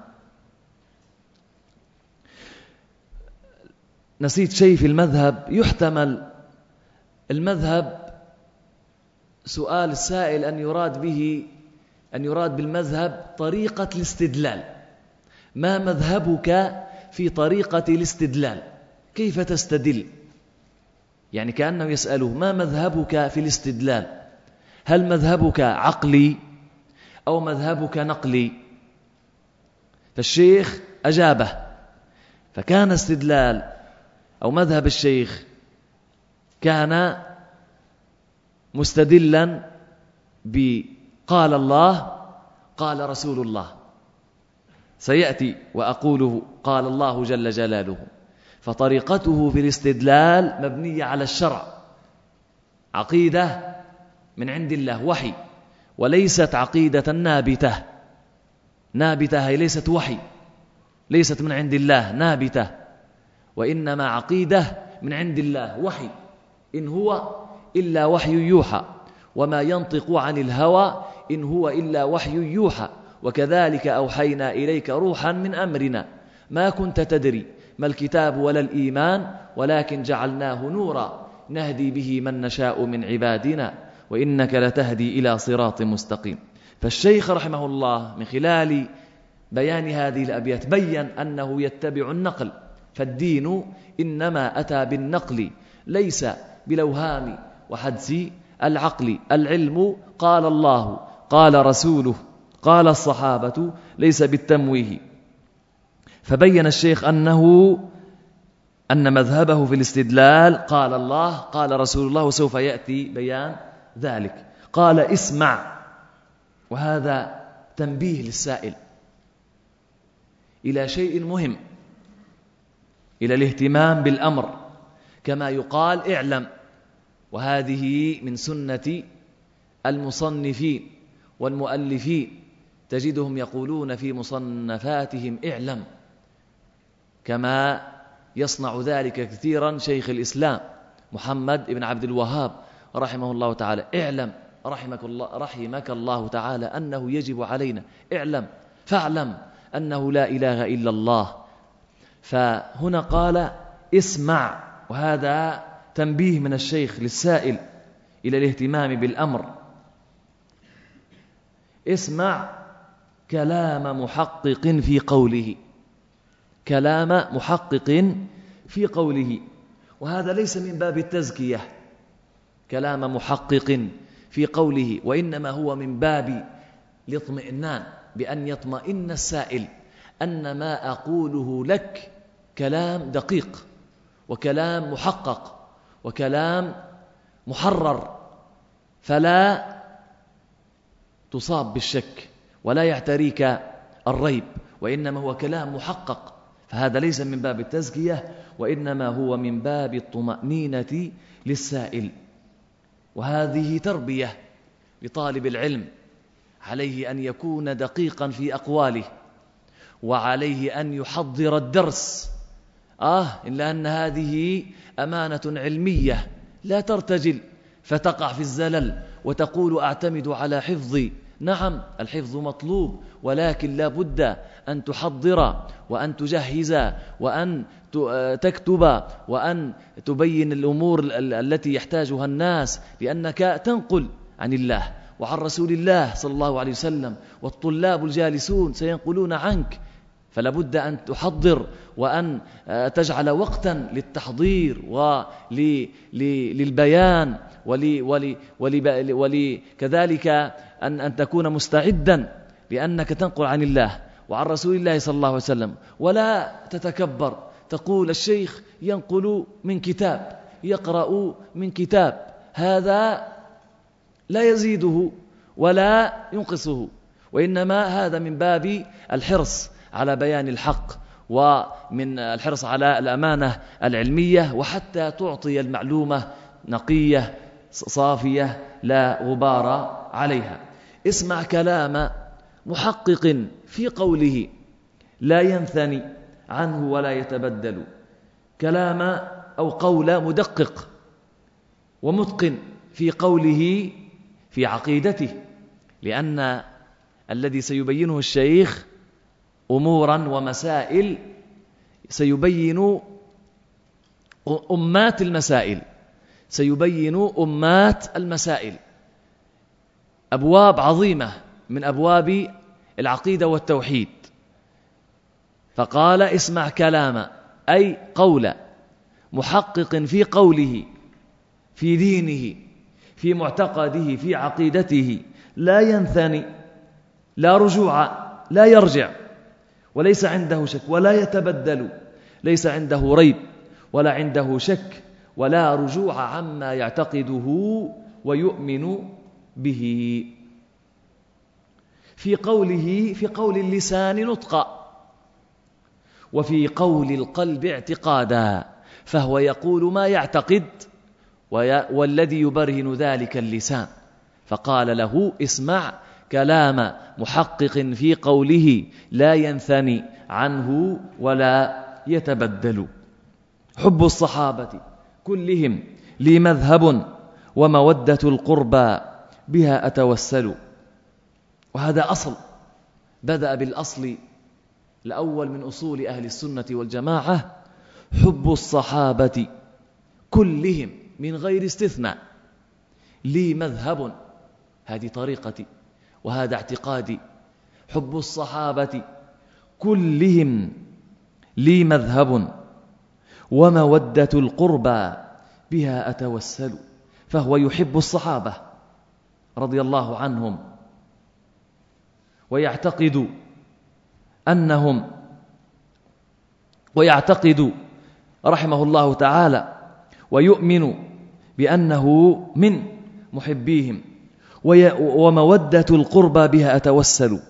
نسيت شيء في المذهب يحتمل المذهب سؤال السائل أن يراد به أن يراد بالمذهب طريقة الاستدلال. ما مذهبك في طريقة الاستدلال؟ كيف تستدل؟ يعني كأنه يسأله ما مذهبك في الاستدلال؟ هل مذهبك عقلي أو مذهبك نقلي؟ فالشيخ أجابه فكان استدلال أو مذهب الشيخ كان مستدلا بقال الله قال رسول الله. سيأتي وأقوله قال الله جل جلاله. فطريقته في الاستدلال مبنية على الشرع. عقيدة من عند الله وحي وليست عقيدة نابتة. نابتة هي ليست وحي ليست من عند الله نابتة. وإنما عقيدة من عند الله وحي. إن هو إلا وحي يوحى. وما ينطق عن الهوى إن هو إلا وحي يوحى. وكذلك أوحينا إليك روحا من أمرنا. ما كنت تدري. ما الكتاب ولا الإيمان ولكن جعلناه نورا. نهدي به من نشاء من عبادنا وإنك لتهدي إلى صراط مستقيم. فالشيخ رحمه الله من خلال بيان هذه الأبيات بين أنه يتبع النقل. فالدين إنما أتى بالنقل ليس بالأوهام وحدس العقل. العلم قال الله قال رسوله قال الصحابة ليس بالتمويه. فبين الشيخ أنه أن مذهبه في الاستدلال قال الله قال رسول الله وسوف يأتي بيان ذلك. قال اسمع وهذا تنبيه للسائل إلى شيء مهم إلى الاهتمام بالأمر. كما يقال اعلم وهذه من سنة المصنفين والمؤلفين تجدهم يقولون في مصنفاتهم اعلم. كما يصنع ذلك كثيرا شيخ الإسلام محمد بن عبد الوهاب رحمه الله تعالى. اعلم رحمك الله, رحمك الله تعالى أنه يجب علينا. اعلم فاعلم أنه لا إله إلا الله. فهنا قال اسمع وهذا تنبيه من الشيخ للسائل إلى الاهتمام بالأمر. اسمع كلام محقق في قوله. كلام محقق في قوله. وهذا ليس من باب التزكية. كلام محقق في قوله وإنما هو من باب الاطمئنان بأن يطمئن السائل أن ما أقوله لك كلام دقيق وكلام محقق وكلام محرر. فلا تصاب بالشك ولا يعتريك الريب وإنما هو كلام محقق. فهذا ليس من باب التزكية وإنما هو من باب الطمأنينة للسائل. وهذه تربية لطالب العلم عليه أن يكون دقيقا في أقواله وعليه أن يحضر الدرس. آه إلا أن هذه أمانة علمية لا ترتجل فتقع في الزلل وتقول أعتمد على حفظي. نعم الحفظ مطلوب ولكن لا بد أن تحضر وأن تجهز وأن تكتب وأن تبين الأمور التي يحتاجها الناس لأنك تنقل عن الله وعن رسول الله صلى الله عليه وسلم والطلاب الجالسون سينقلون عنك. فلا بد أن تحضر وأن تجعل وقتا للتحضير وللبيان ولكذلك أن, أن تكون مستعدا لأنك تنقل عن الله. وعن رسول الله صلى الله عليه وسلم ولا تتكبر. تقول الشيخ ينقل من كتاب يقرأ من كتاب. هذا لا يزيده ولا ينقصه. وإنما هذا من باب الحرص على بيان الحق ومن الحرص على الأمانة العلمية وحتى تعطي المعلومة نقية صافية لا غبار عليها. اسمع كلام محقق في قوله لا ينثني عنه ولا يتبدل كلام أو قول مدقق ومتقن في قوله في عقيدته لأن الذي سيبينه الشيخ أمورا ومسائل سيبين أمات المسائل سيبين أمات المسائل أبواب عظيمة من أبواب العقيدة والتوحيد. فقال اسمع كلام أي قول محقق في قوله في دينه في معتقده في عقيدته. لا ينثني لا رجوع لا يرجع. وليس عنده شك ولا يتبدل. ليس عنده ريب ولا عنده شك ولا رجوع عما يعتقده ويؤمن به. في قوله في قول اللسان نطقا وفي قول القلب اعتقادا فهو يقول ما يعتقد والذي يبرهن ذلك اللسان. فقال له اسمع كلام محقق في قوله لا ينثني عنه ولا يتبدل. حب الصحابة كلهم لي مذهب ومودة القربى بها أتوسل. وهذا أصل بدأ بالأصل الأول من أصول أهل السنة والجماعة حب الصحابة كلهم من غير استثناء. لي مذهب هذه طريقتي وهذا اعتقادي. حب الصحابة كلهم لي مذهب ومودة القربى بها أتوسل فهو يحب الصحابة رضي الله عنهم. ويعتقد أنهم ويعتقد رحمه الله تعالى ويؤمن بأنه من محبيهم ومودة القربى بها أتوسل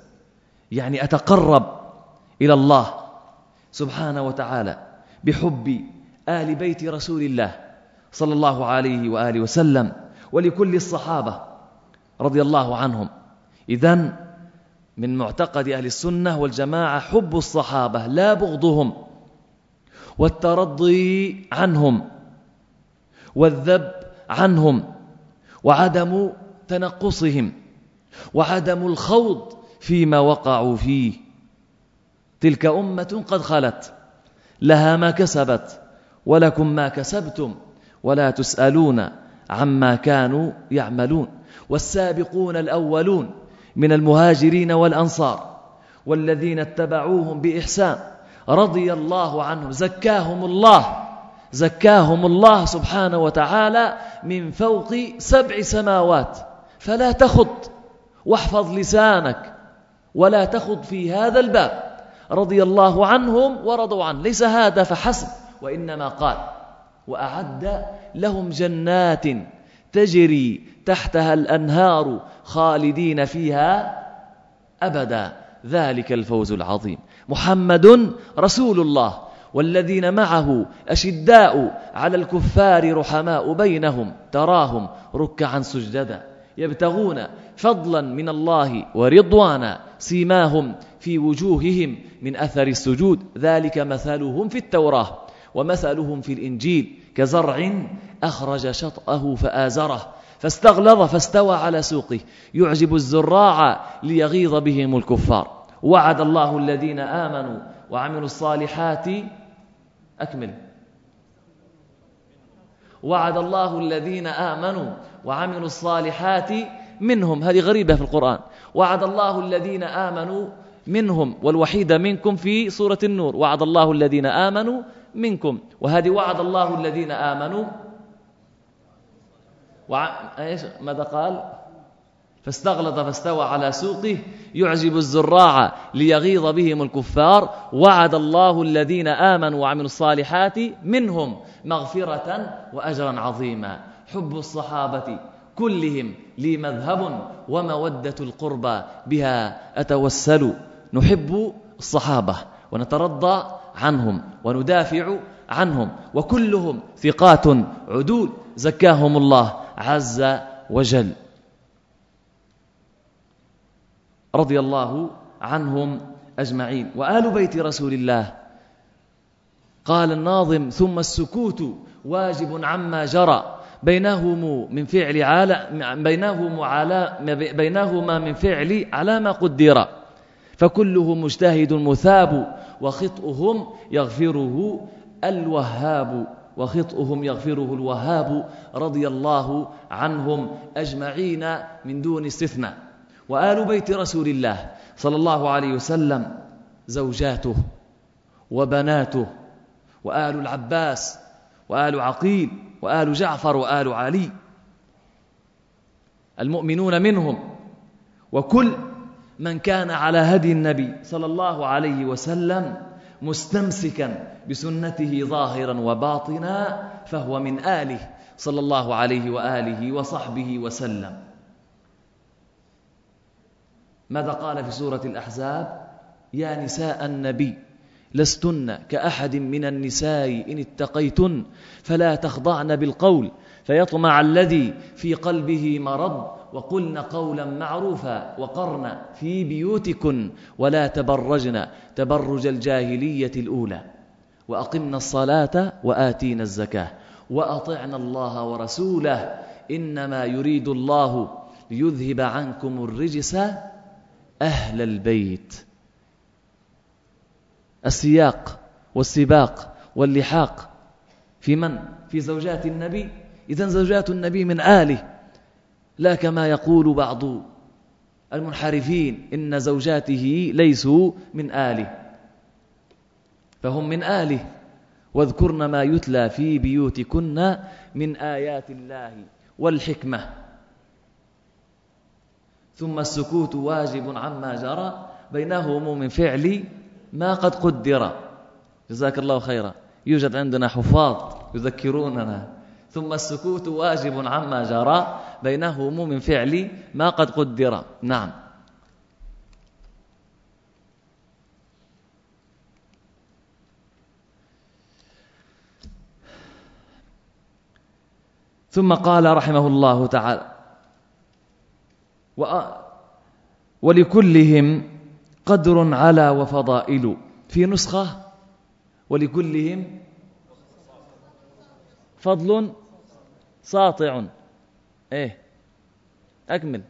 يعني أتقرب إلى الله سبحانه وتعالى بحب آل بيت رسول الله صلى الله عليه وآله وسلم ولكل الصحابة رضي الله عنهم. إذن من معتقد أهل السنة والجماعة حب الصحابة لا بغضهم والترضي عنهم والذب عنهم وعدم تنقصهم وعدم الخوض فيما وقعوا فيه. تلك أمة قد خلت لها ما كسبت ولكم ما كسبتم ولا تسألون عما كانوا يعملون. والسابقون الأولون من المهاجرين والأنصار والذين اتبعوهم بإحسان رضي الله عنهم. زكاهم الله زكاهم الله سبحانه وتعالى من فوق سبع سماوات. فلا تخض واحفظ لسانك ولا تخض في هذا الباب. رضي الله عنهم ورضوا عنه. ليس هذا فحسب وإنما قال وأعد لهم جنات تجري تحتها الأنهار خالدين فيها أبدا. ذلك الفوز العظيم. محمد رسول الله والذين معه أشداء على الكفار رحماء بينهم تراهم ركعا سجدا يبتغون فضلا من الله ورضوانا سيماهم في وجوههم من أثر السجود. ذلك مثلهم في التوراة ومثلهم في الإنجيل كزرع أخرج شطأه فآزره فاستغلظ فاستوى على سوقه. يعجب الزراع ليغيظ بهم الكفار. وعد الله الذين آمنوا وعملوا الصالحات. أكمل. وعد الله الذين آمنوا وعملوا الصالحات. منهم هذه غريبة في القرآن. وعد الله الذين آمنوا منهم والوحيد منكم في سورة النور. وعد الله الذين آمنوا منكم. وهذه وعد الله الذين آمنوا وع... إيش؟ ماذا قال؟ فاستغلظ فاستوى على سوقه يعجب الزراع ليغيظ بهم الكفار وعد الله الذين آمنوا وعملوا الصالحات منهم مغفرة وأجرا عظيما. حب الصحابة كلهم لي مذهب ومودة القربى بها أتوسل. نحب الصحابة ونترضى عنهم وندافع عنهم وكلهم ثقات عدول. زكاهم الله. عز وجل. رضي الله عنهم أجمعين. وآل بيت رسول الله. قال الناظم ثم السكوت واجب عما جرى. بينهم من فعل على بينهما على بينهما من فعل على ما قدر. فكله مجتهد مثاب وخطئهم يغفره الوهاب. وخطئهم يغفره الوهاب رضي الله عنهم أجمعين من دون استثناء. وآل بيت رسول الله صلى الله عليه وسلم زوجاته وبناته وآل العباس وآل عقيل وآل جعفر وآل علي المؤمنون منهم. وكل من كان على هدي النبي صلى الله عليه وسلم مستمسكا بسنته ظاهرا وباطنا فهو من آله صلى الله عليه وآله وصحبه وسلم. ماذا قال في سورة الأحزاب؟ يا نساء النبي لستن كأحد من النساء إن اتقيتن فلا تخضعن بالقول فيطمع الذي في قلبه مرض. وقلن قولا معروفا وقرن في بيوتكن ولا تبرجن تبرج الجاهلية الأولى. وأقمنا الصلاة وآتينا الزكاة. وأطعنا الله ورسوله. إنما يريد الله ليذهب عنكم الرجس أهل البيت. السياق والسباق واللحاق في من؟ في زوجات النبي. إذا زوجات النبي من آله. لا كما يقول بعض المنحرفين إن زوجاته ليسوا من آله. فهم من آله. واذكرن ما يتلى في بيوتكن من آيات الله والحكمة. ثم السكوت واجب عما جرى بينهم من فعل ما قد قدر. جزاك الله خيرا. يوجد عندنا حفاظ يذكروننا. ثم السكوت واجب عما جرى بينهم من فعل ما قد قدر. نعم. ثم قال رحمه الله تعالى ولكلهم قدر على وفضائل. في نسخة ولكلهم فضل ساطع. إيه؟ أكمل.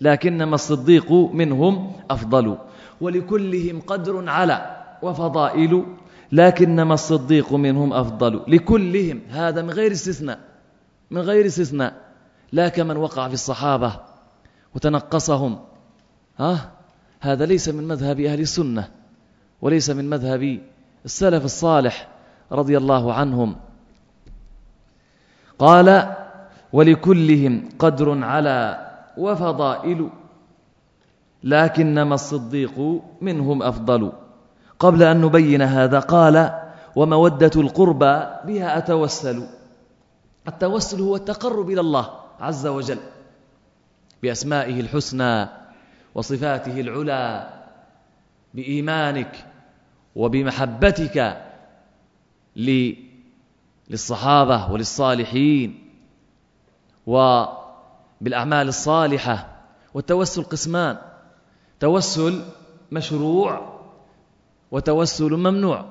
لكنما الصديق منهم أفضل. ولكلهم قدر على وفضائل. لكنما الصديق منهم أفضل. لكلهم. هذا من غير استثناء. من غير استثناء. لا كمن وقع في الصحابة وتنقصهم. ها؟ هذا ليس من مذهب أهل السنة. وليس من مذهب السلف الصالح رضي الله عنهم. قال ولكلهم قدر على وفضائل لكنما الصديق منهم أفضل. قبل أن نبين هذا قال ومودة القربى بها أتوسل. التوسل هو التقرب إلى الله عز وجل بأسمائه الحسنى وصفاته العلى بإيمانك وبمحبتك للصحابة وللصالحين وبالأعمال الصالحة والتوسل قسمان توسل مشروع وتوسل ممنوع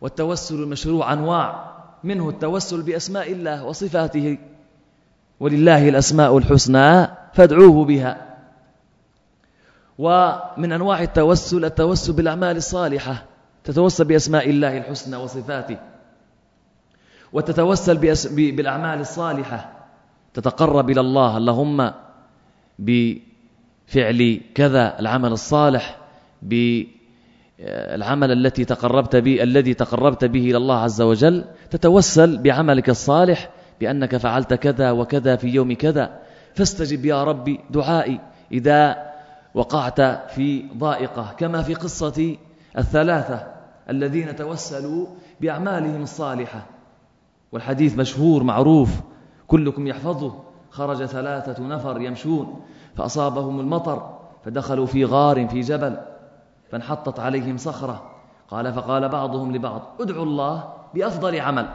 والتوسل المشروع أنواع منه التوسل بأسماء الله وصفاته ولله الأسماء الحسنى فادعوه بها. ومن أنواع التوسل التوسل بالأعمال الصالحة تتوسل بأسماء الله الحسنى وصفاته. وتتوسل بالأعمال الصالحة. تتقرب إلى الله. اللهم بفعل كذا العمل الصالح بالعمل التي تقربت به الذي تقربت به إلى الله عز وجل. تتوسل بعملك الصالح بأنك فعلت كذا وكذا في يوم كذا. فاستجب يا ربي دعائي إذا وقعت في ضائقة كما في قصة الثلاثة الذين توسلوا بأعمالهم الصالحة. والحديث مشهور معروف كلكم يحفظه. خرج ثلاثة نفر يمشون فأصابهم المطر فدخلوا في غار في جبل فانحطت عليهم صخرة. قال فقال بعضهم لبعض ادعوا الله بأفضل عمل.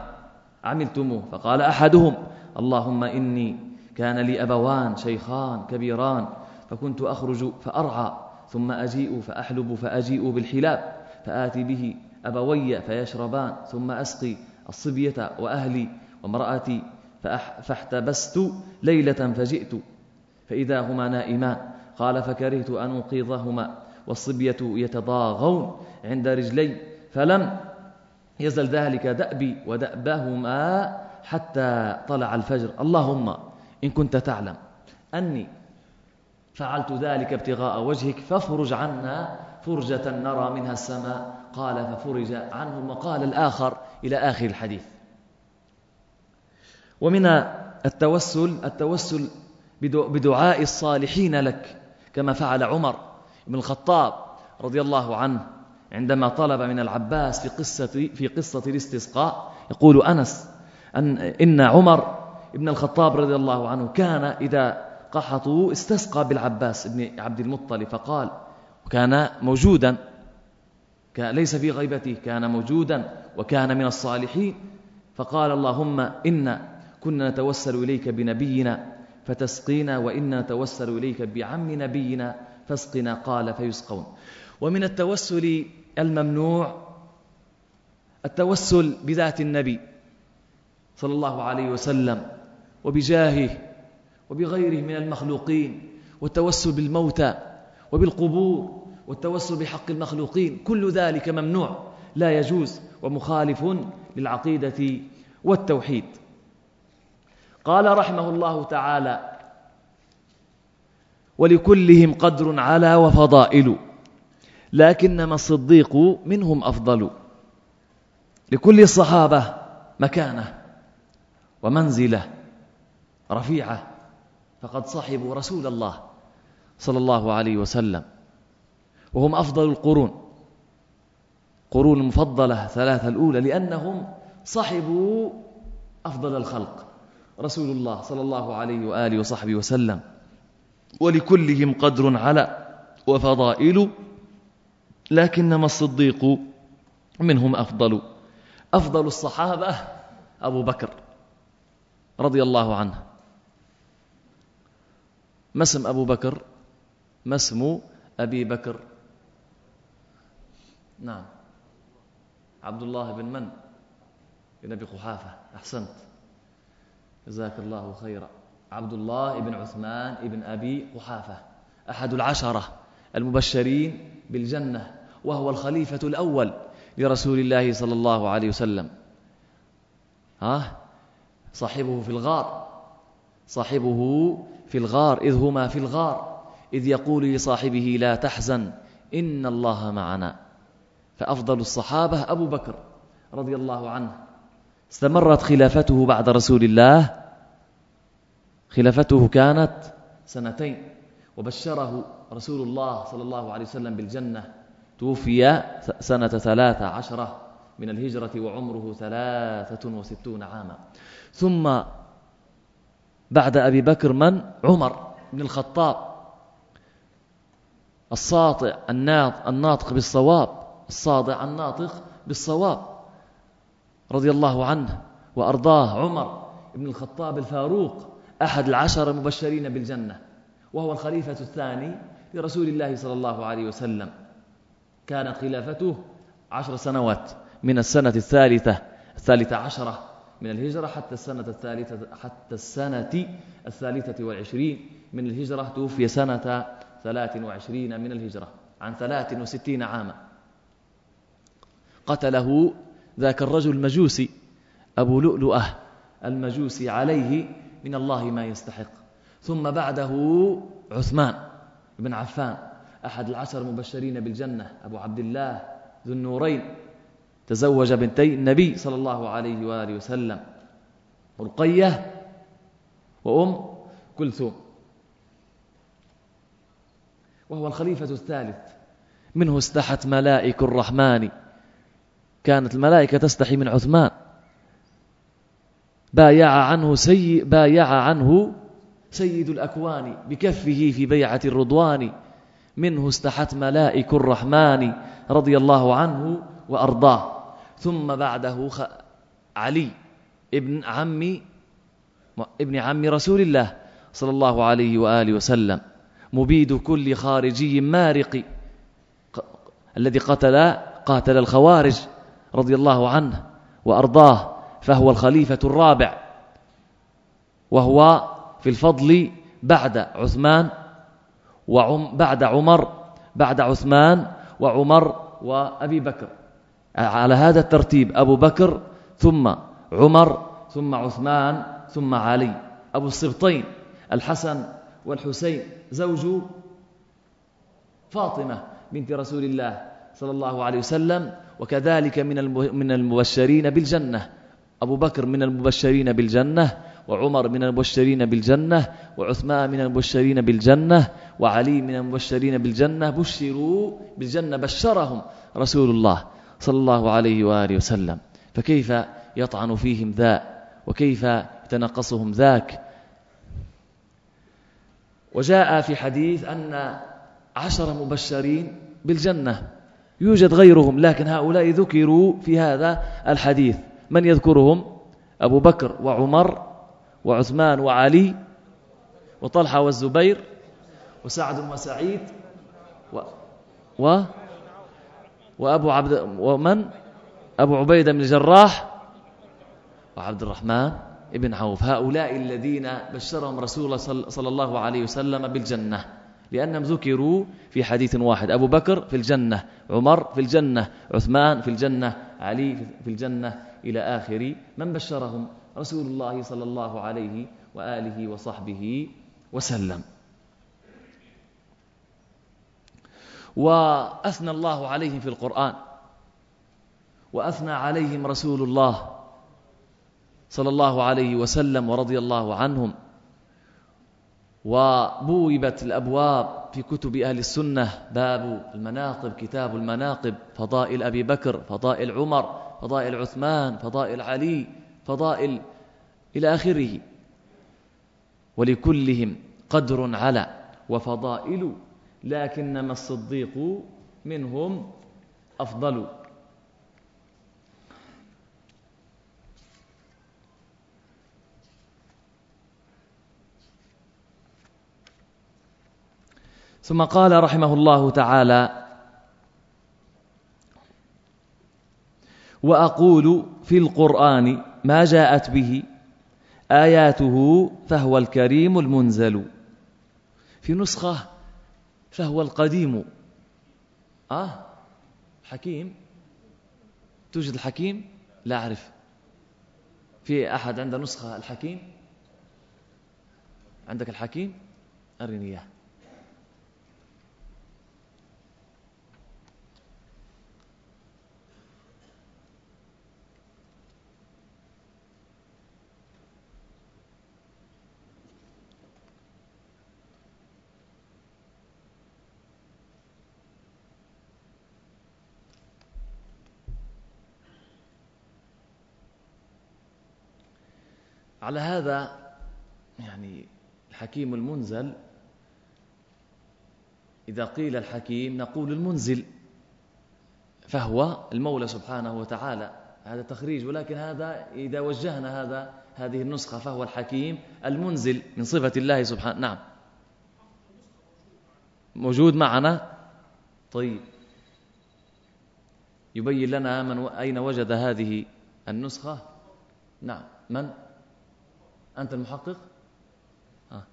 عملتموه. فقال أحدهم اللهم إني كان لي أبوان شيخان كبيران فكنت أخرج فأرعى ثم أجيء فأحلب فأجيء بالحلاب فآتي به أبوي فيشربان ثم أسقي الصبية وأهلي وامرأتي فاحتبست ليلة فجئت فإذا هما نائمان قال فكرهت أن أنقذهما والصبية يتضاغون عند رجلي فلم يزل ذلك دأبي ودأبهما حتى طلع الفجر. اللهم إن كنت تعلم أني فعلت ذلك ابتغاء وجهك فافرج عنا فرجة نرى منها السماء. قال ففرج عنهم وقال الآخر إلى آخر الحديث. ومن التوسل التوسل بدعاء الصالحين لك كما فعل عمر بن الخطاب رضي الله عنه عندما طلب من العباس في قصة, في قصة الاستسقاء يقول أنس أن إن عمر بن الخطاب رضي الله عنه كان إذا قحطوا استسقى بالعباس بن عبد المطلب فقال وكان موجودا ليس في غيبته كان موجودا وكان من الصالحين. فقال اللهم إن كنا نتوسل إليك بنبينا فتسقينا وإنا نتوسل إليك بعم نبينا فاسقنا قال فيسقون. ومن التوسل الممنوع التوسل بذات النبي صلى الله عليه وسلم وبجاهه وبغيره من المخلوقين والتوسل بالموتى وبالقبور والتوسل بحق المخلوقين كل ذلك ممنوع لا يجوز ومخالف للعقيدة والتوحيد. قال رحمه الله تعالى ولكلهم قدر على وفضائل لكنما الصديق منهم أفضل. لكل الصحابة مكانة ومنزلة رفيعة فقد صحبوا رسول الله صلى الله عليه وسلم. وهم أفضل القرون. قرون المفضلة ثلاثة الأولى لأنهم صحبوا أفضل الخلق. رسول الله صلى الله عليه وآله وصحبه وسلم. ولكلهم قدر على وفضائل لكنما الصديق منهم أفضل. أفضل الصحابة أبو بكر رضي الله عنه. ما اسم أبو بكر؟ ما اسم أبي بكر؟ نعم. عبد الله بن من؟ بن أبي قحافة أحسنت. جزاك الله خيرا. عبد الله بن عثمان بن أبي قحافة أحد العشرة المبشرين بالجنة وهو الخليفة الأول لرسول الله صلى الله عليه وسلم. ها؟ صاحبه في الغار. صاحبه في الغار إذ هما في الغار إذ يقول لصاحبه لا تحزن إن الله معنا. فأفضل الصحابة أبو بكر رضي الله عنه. استمرت خلافته بعد رسول الله. خلافته كانت سنتين. وبشره رسول الله صلى الله عليه وسلم بالجنة. توفي سنة ثلاثة عشرة من الهجرة وعمره ثلاثة وستون عاما. ثم بعد أبي بكر من؟ عمر بن الخطاب. الساطع الناطق بالصواب. الصادع الناطق بالصواب رضي الله عنه وأرضاه عمر بن الخطاب الفاروق أحد العشر المبشرين بالجنة وهو الخليفة الثاني لرسول الله صلى الله عليه وسلم. كانت خلافته عشر سنوات من السنة الثالثة الثالثة عشرة من الهجرة حتى السنة الثالثة حتى السنة الثالثة والعشرين من الهجرة توفي سنة ثلاث وعشرين من الهجرة عن ثلاث وستين عاما. قتله ذاك الرجل المجوسي أبو لؤلؤة المجوسي عليه من الله ما يستحق. ثم بعده عثمان بن عفان أحد العشر المبشرين بالجنة أبو عبد الله ذو النورين تزوج بنتي النبي صلى الله عليه وآله وسلم رقية وأم كلثوم. وهو الخليفة الثالث منه استحت ملائك الرحمن كانت الملائكة تستحي من عثمان. بايع عنه سي بايع عنه سيد الأكوان بكفه في بيعة الرضوان. منه استحت ملائك الرحمن رضي الله عنه وأرضاه. ثم بعده علي ابن عم ابن عم رسول الله صلى الله عليه وآله وسلم. مبيد كل خارجي مارق. الذي قتل قاتل الخوارج. رضي الله عنه وأرضاه فهو الخليفة الرابع. وهو في الفضل بعد عثمان وعم بعد عمر بعد عثمان وعمر وأبي بكر. على هذا الترتيب أبو بكر ثم عمر ثم عثمان ثم علي. أبو السبطين الحسن والحسين زوج فاطمة بنت رسول الله صلى الله عليه وسلم. وكذلك من من المبشرين بالجنة. أبو بكر من المبشرين بالجنة وعمر من المبشرين بالجنة وعثمان من المبشرين بالجنة وعلي من المبشرين بالجنة. بشروا بالجنة بشرهم رسول الله صلى الله عليه وآله وسلم. فكيف يطعن فيهم ذا وكيف يتنقصهم ذاك؟ وجاء في حديث أن عشر مبشرين بالجنة. يوجد غيرهم لكن هؤلاء ذكروا في هذا الحديث. من يذكرهم؟ أبو بكر وعمر وعثمان وعلي وطلحة والزبير وسعد وسعيد و, و وأبو عبد ومن؟ أبو عبيدة بن الجراح وعبد الرحمن ابن عوف. هؤلاء الذين بشرهم رسول الله صلى الله عليه وسلم بالجنة. لأنهم ذكروا في حديث واحد. أبو بكر في الجنة عمر في الجنة عثمان في الجنة علي في الجنة إلى آخر من بشرهم؟ رسول الله صلى الله عليه وآله وصحبه وسلم. وأثنى الله عليهم في القرآن. وأثنى عليهم رسول الله صلى الله عليه وسلم ورضي الله عنهم. وبوبت الأبواب في كتب أهل السنة. باب المناقب كتاب المناقب فضائل أبي بكر فضائل عمر فضائل عثمان فضائل علي فضائل إلى آخره. ولكلهم قدر على وفضائل لكنما الصديق منهم أفضل. ثم قال رحمه الله تعالى وأقول في القرآن ما جاءت به آياته فهو الكريم المنزل. في نسخة فهو القديم. آه حكيم. توجد الحكيم؟ لا أعرف. في أحد عنده نسخة الحكيم؟ عندك الحكيم؟ أرني إياه. على هذا يعني الحكيم المنزل إذا قيل الحكيم نقول المنزل فهو المولى سبحانه وتعالى. هذا تخريج ولكن هذا إذا وجهنا هذا هذه النسخة فهو الحكيم المنزل من صفة الله سبحانه. نعم. موجود معنا؟ طيب. يبين لنا من أين وجد هذه النسخة؟ نعم. من؟ أنت المحقق؟ ها.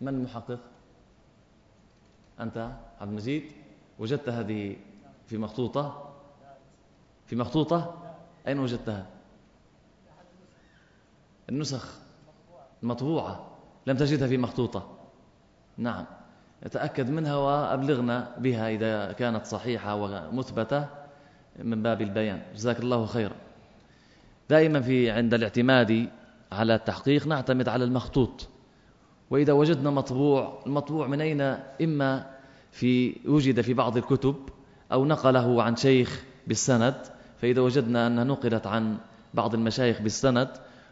من المحقق؟ أنت عبد المجيد. وجدت هذه في مخطوطة؟ في مخطوطة؟ أين وجدتها؟ النسخ المطبوعة. لم تجدها في مخطوطة. نعم. يتأكد منها وأبلغنا بها إذا كانت صحيحة ومثبتة من باب البيان. جزاك الله خيرا. دائما في عند الاعتماد على التحقيق نعتمد على المخطوط. وإذا وجدنا مطبوع المطبوع من أين؟ إما في وجد في بعض الكتب أو نقله عن شيخ بالسند فإذا وجدنا أنها نقلت عن بعض المشايخ بالسند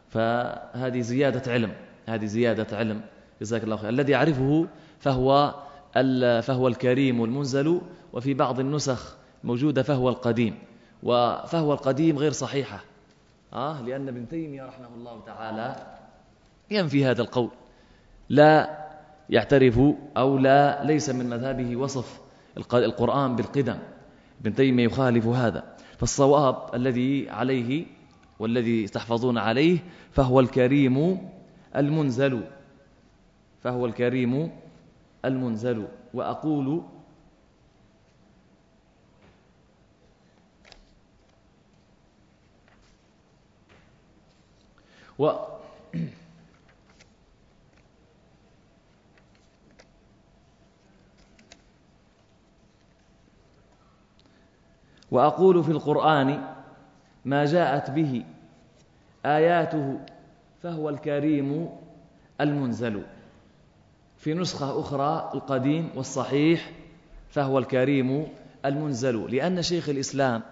فهذه زيادة علم هذه زيادة علم. جزاك الله خير. الذي يعرفه فهو فهو الكريم المنزل وفي بعض النسخ موجودة فهو القديم. وفهو القديم غير صحيحة. آه لأن ابن تيمية رحمه الله تعالى ينفي هذا القول. لا يعترف أو لا ليس من مذهبه وصف القرآن بالقدم. ابن تيمية يخالف هذا. فالصواب الذي عليه والذي تحفظون عليه فهو الكريم المنزل. فهو الكريم المنزل. وأقول و وأقول في القرآن ما جاءت به آياته فهو الكريم المنزل. في نسخة أخرى القديم والصحيح فهو الكريم المنزل. لأن شيخ الإسلام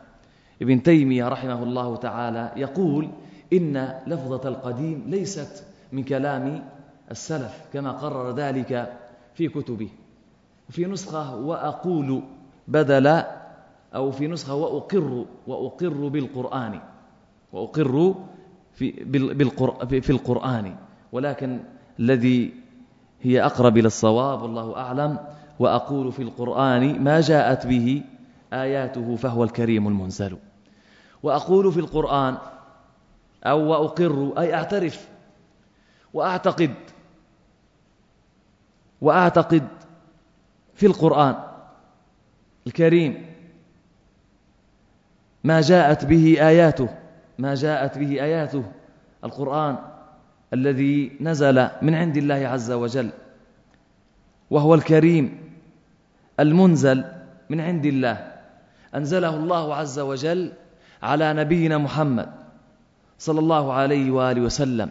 ابن تيمية رحمه الله تعالى يقول إن لفظة القديم ليست من كلام السلف كما قرر ذلك في كتبه. وفي نسخة وأقول بدل أو في نسخة وأقر وأقر بالقرآن وأقر في, في القرآن. ولكن الذي هي أقرب إلى الصواب والله أعلم وأقول في القرآن ما جاءت به آياته فهو الكريم المنزل. وأقول في القرآن أو وأقر أي أعترف وأعتقد وأعتقد في القرآن الكريم ما جاءت به آياته ما جاءت به آياته القرآن الذي نزل من عند الله عز وجل وهو الكريم المنزل من عند الله. أنزله الله عز وجل على نبينا محمد. صلى الله عليه وآله وسلم.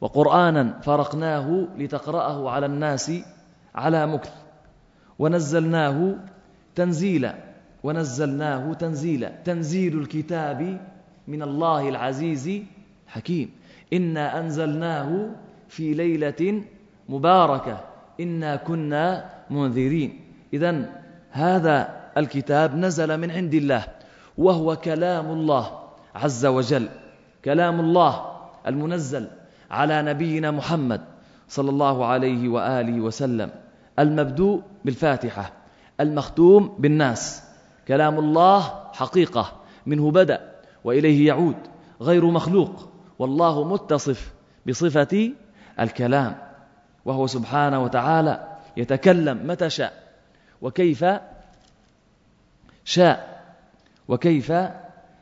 وقرآنا فرقناه لتقرأه على الناس على مكث. ونزلناه تنزيلا. ونزلناه تنزيلا. تنزيل الكتاب من الله العزيز حكيم. إنا أنزلناه في ليلة مباركة. إنا كنا منذرين. إذا هذا الكتاب نزل من عند الله وهو كلام الله عز وجل. كلام الله المنزل على نبينا محمد صلى الله عليه وآله وسلم المبدوء بالفاتحة المختوم بالناس. كلام الله حقيقة منه بدأ وإليه يعود غير مخلوق والله متصف بصفة الكلام. وهو سبحانه وتعالى يتكلم متى شاء وكيف شاء وكيف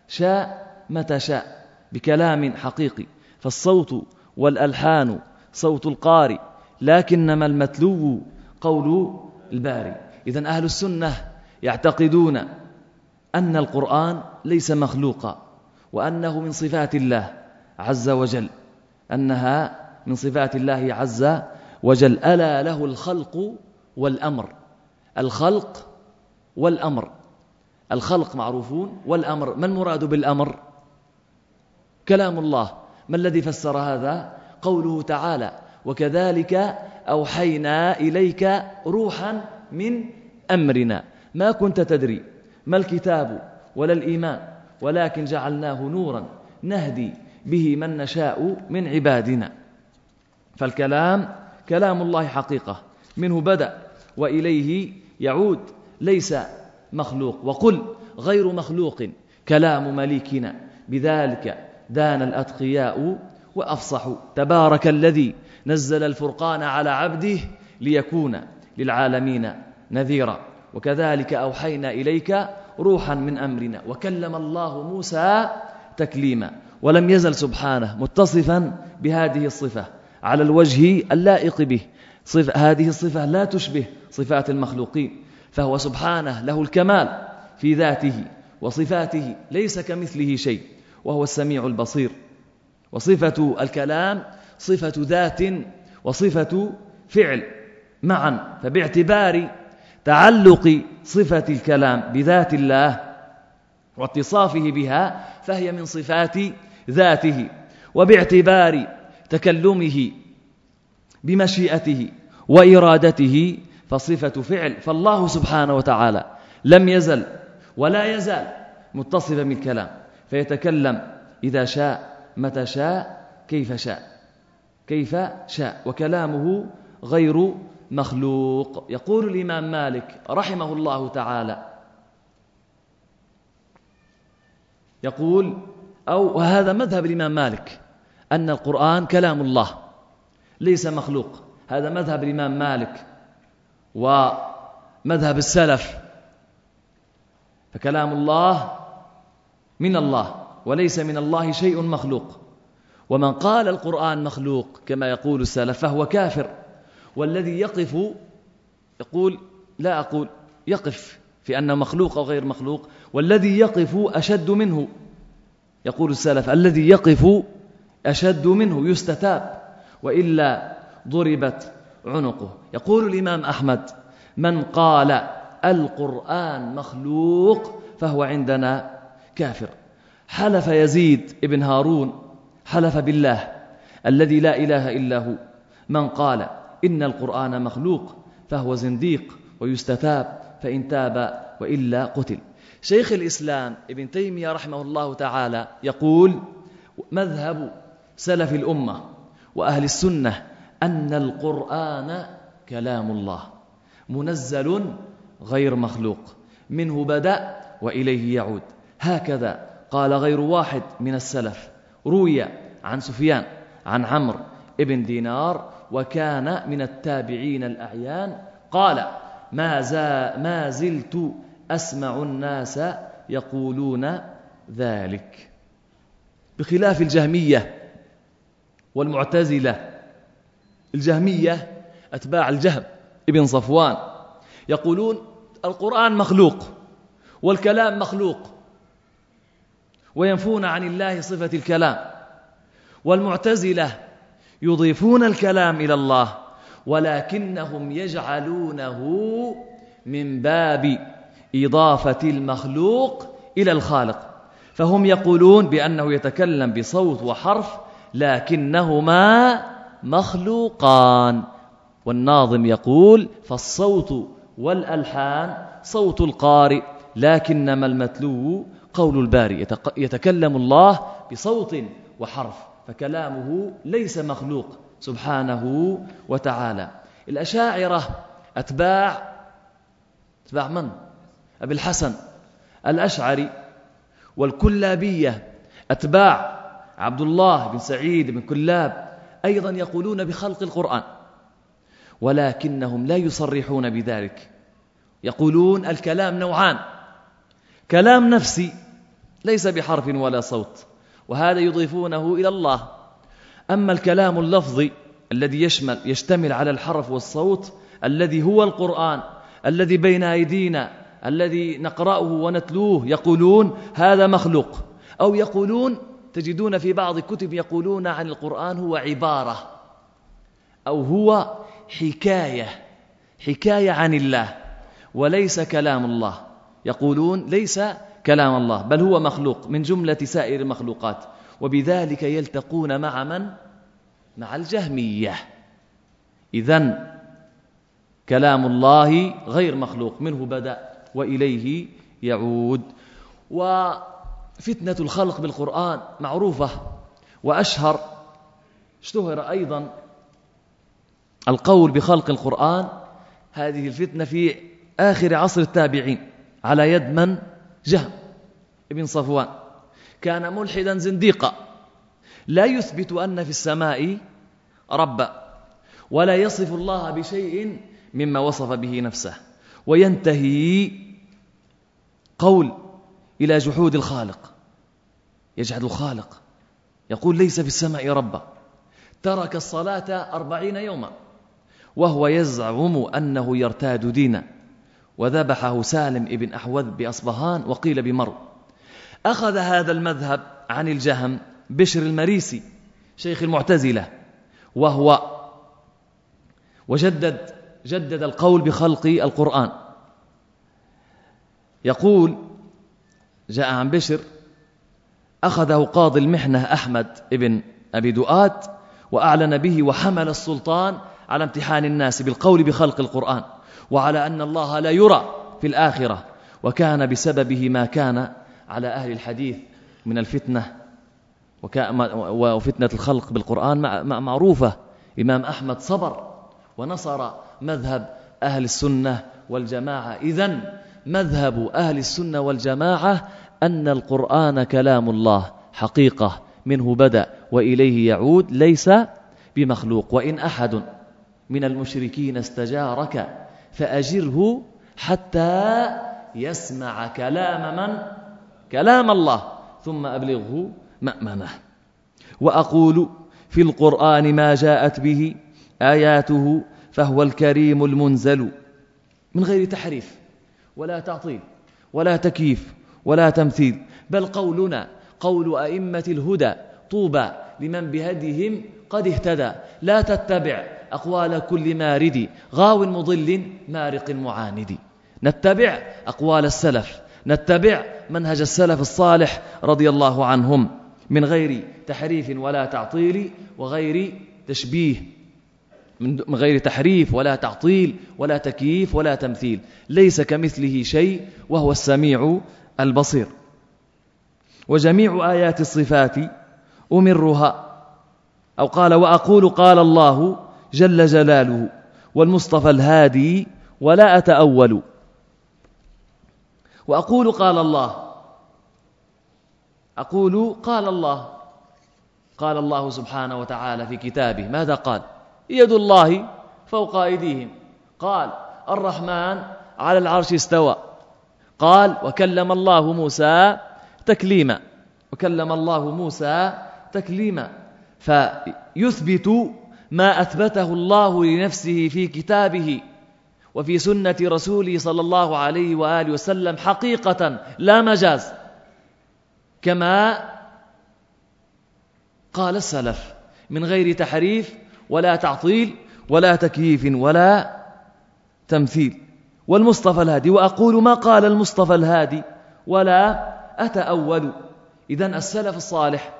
شاء متى شاء. بكلام حقيقي فالصوت والألحان صوت القارئ لكنما المتلو قول الباري. إذا أهل السنة يعتقدون أن القرآن ليس مخلوقا وأنه من صفات الله عز وجل أنها من صفات الله عز وجل. ألا له الخلق والأمر الخلق والأمر الخلق معروفون والأمر. ما المراد بالأمر؟ كلام الله. ما الذي فسر هذا؟ قوله تعالى وكذلك أوحينا إليك روحا من أمرنا. ما كنت تدري ما الكتاب ولا الإيمان ولكن جعلناه نورا نهدي به من نشاء من عبادنا. فالكلام كلام الله حقيقة منه بدأ وإليه يعود ليس مخلوق. وقل غير مخلوق كلام مليكنا. بذلك دان الأتقياء وأفصحوا تبارك الذي نزل الفرقان على عبده ليكون للعالمين نذيرا. وكذلك أوحينا إليك روحا من أمرنا. وكلم الله موسى تكليما. ولم يزل سبحانه متصفا بهذه الصفة على الوجه اللائق به. صف هذه الصفة لا تشبه صفات المخلوقين. فهو سبحانه له الكمال في ذاته وصفاته ليس كمثله شيء. وهو السميع البصير. وصفة الكلام صفة ذات وصفة فعل. معا فباعتبار تعلق صفة الكلام بذات الله واتصافه بها فهي من صفات ذاته. وباعتبار تكلمه بمشيئته وإرادته فصفة فعل. فالله سبحانه وتعالى لم يزل ولا يزال متصفا بالكلام. فيتكلم إذا شاء متى شاء كيف شاء. كيف شاء. وكلامه غير مخلوق. يقول الإمام مالك رحمه الله تعالى يقول أو وهذا مذهب الإمام مالك أن القرآن كلام الله ليس مخلوق. هذا مذهب الإمام مالك ومذهب السلف. فكلام الله من الله وليس من الله شيء مخلوق. ومن قال القرآن مخلوق كما يقول السلف فهو كافر. والذي يقف يقول لا أقول يقف في أنه مخلوق أو غير مخلوق. والذي يقف أشد منه يقول السلف الذي يقف أشد منه يستتاب. وإلا ضربت عنقه. يقول الإمام أحمد من قال القرآن مخلوق فهو عندنا كافر. حلف يزيد ابن هارون حلف بالله الذي لا إله إلا هو. من قال إن القرآن مخلوق فهو زنديق ويستتاب فإن تاب وإلا قتل. شيخ الإسلام ابن تيمية رحمه الله تعالى يقول مذهب سلف الأمة وأهل السنة أن القرآن كلام الله منزل غير مخلوق منه بدأ وإليه يعود. هكذا قال غير واحد من السلف. روي عن سفيان عن عمرو ابن دينار وكان من التابعين الأعيان. قال ما, زا ما زلت أسمع الناس يقولون ذلك. بخلاف الجهمية والمعتزلة الجهمية أتباع الجهم ابن صفوان يقولون القرآن مخلوق والكلام مخلوق. وينفون عن الله صفة الكلام. والمعتزلة يضيفون الكلام إلى الله ولكنهم يجعلونه من باب إضافة المخلوق إلى الخالق. فهم يقولون بأنه يتكلم بصوت وحرف لكنهما مخلوقان. والناظم يقول فالصوت والألحان صوت القارئ لكنما المتلو قول الباري يتكلم الله بصوت وحرف فكلامه ليس مخلوق سبحانه وتعالى. الأشاعرة أتباع أتباع من؟ أبي الحسن الأشعري. والكلابية أتباع عبد الله بن سعيد بن كلاب أيضا يقولون بخلق القرآن ولكنهم لا يصرحون بذلك. يقولون الكلام نوعان. كلام نفسي ليس بحرف ولا صوت وهذا يضيفونه إلى الله. أما الكلام اللفظي الذي يشمل يشتمل على الحرف والصوت الذي هو القرآن الذي بين أيدينا الذي نقرأه ونتلوه يقولون هذا مخلوق. أو يقولون تجدون في بعض الكتب يقولون عن القرآن هو عبارة أو هو حكاية حكاية عن الله وليس كلام الله. يقولون ليس كلام الله بل هو مخلوق من جملة سائر المخلوقات. وبذلك يلتقون مع من؟ مع الجهمية. إذن كلام الله غير مخلوق منه بدأ وإليه يعود. وفتنة الخلق بالقرآن معروفة وأشهر. اشتهر أيضا القول بخلق القرآن. هذه الفتنة في آخر عصر التابعين على يد من؟ جهم ابن صفوان كان ملحدا زنديقا. لا يثبت أن في السماء ربا ولا يصف الله بشيء مما وصف به نفسه. وينتهي قول إلى جحود الخالق. يجحد الخالق. يقول ليس في السماء ربا ترك الصلاة أربعين يوما وهو يزعم أنه يرتاد دينا. وذبحه سالم ابن أحوذ بأصبهان وقيل بمر أخذ هذا المذهب عن الجهم بشر المريسي شيخ المعتزلة وهو وجدد جدد القول بخلق القرآن. يقول جاء عن بشر أخذه قاضي المحنة أحمد ابن أبي دؤات وأعلن به وحمل السلطان على امتحان الناس بالقول بخلق القرآن. وعلى أن الله لا يرى في الآخرة وكان بسببه ما كان على أهل الحديث من الفتنة وفتنة الخلق بالقرآن معروفة. إمام أحمد صبر ونصر مذهب أهل السنة والجماعة. إذن مذهب أهل السنة والجماعة أن القرآن كلام الله حقيقة منه بدأ وإليه يعود ليس بمخلوق. وإن أحد من المشركين استجارك فأجره حتى يسمع كلام من؟ كلام الله ثم أبلغه مأمنه. وأقول في القرآن ما جاءت به آياته فهو الكريم المنزل من غير تحريف ولا تعطيل ولا تكييف ولا تمثيل بل قولنا قول أئمة الهدى طوبى لمن بهديهم قد اهتدى لا تتبع أقوال كل مارد غاو مضل مارق معاند. نتبع أقوال السلف نتبع منهج السلف الصالح رضي الله عنهم من غير تحريف ولا تعطيل وغير تشبيه من غير تحريف ولا تعطيل ولا تكييف ولا تمثيل. ليس كمثله شيء وهو السميع البصير. وجميع آيات الصفات أمرها. أو قال وأقول قال الله جل جلاله والمصطفى الهادي ولا أتأول. وأقول قال الله. أقول قال الله. قال الله سبحانه وتعالى في كتابه. ماذا قال؟ يد الله فوق أيديهم. قال الرحمن على العرش استوى. قال وكلم الله موسى تكليما. وكلم الله موسى تكليما. فيثبت ما أثبته الله لنفسه في كتابه وفي سنة رسوله صلى الله عليه وآله وسلم حقيقة لا مجاز. كما قال السلف من غير تحريف ولا تعطيل ولا تكييف ولا تمثيل. والمصطفى الهادي وأقول ما قال المصطفى الهادي ولا أتأول. إذن السلف الصالح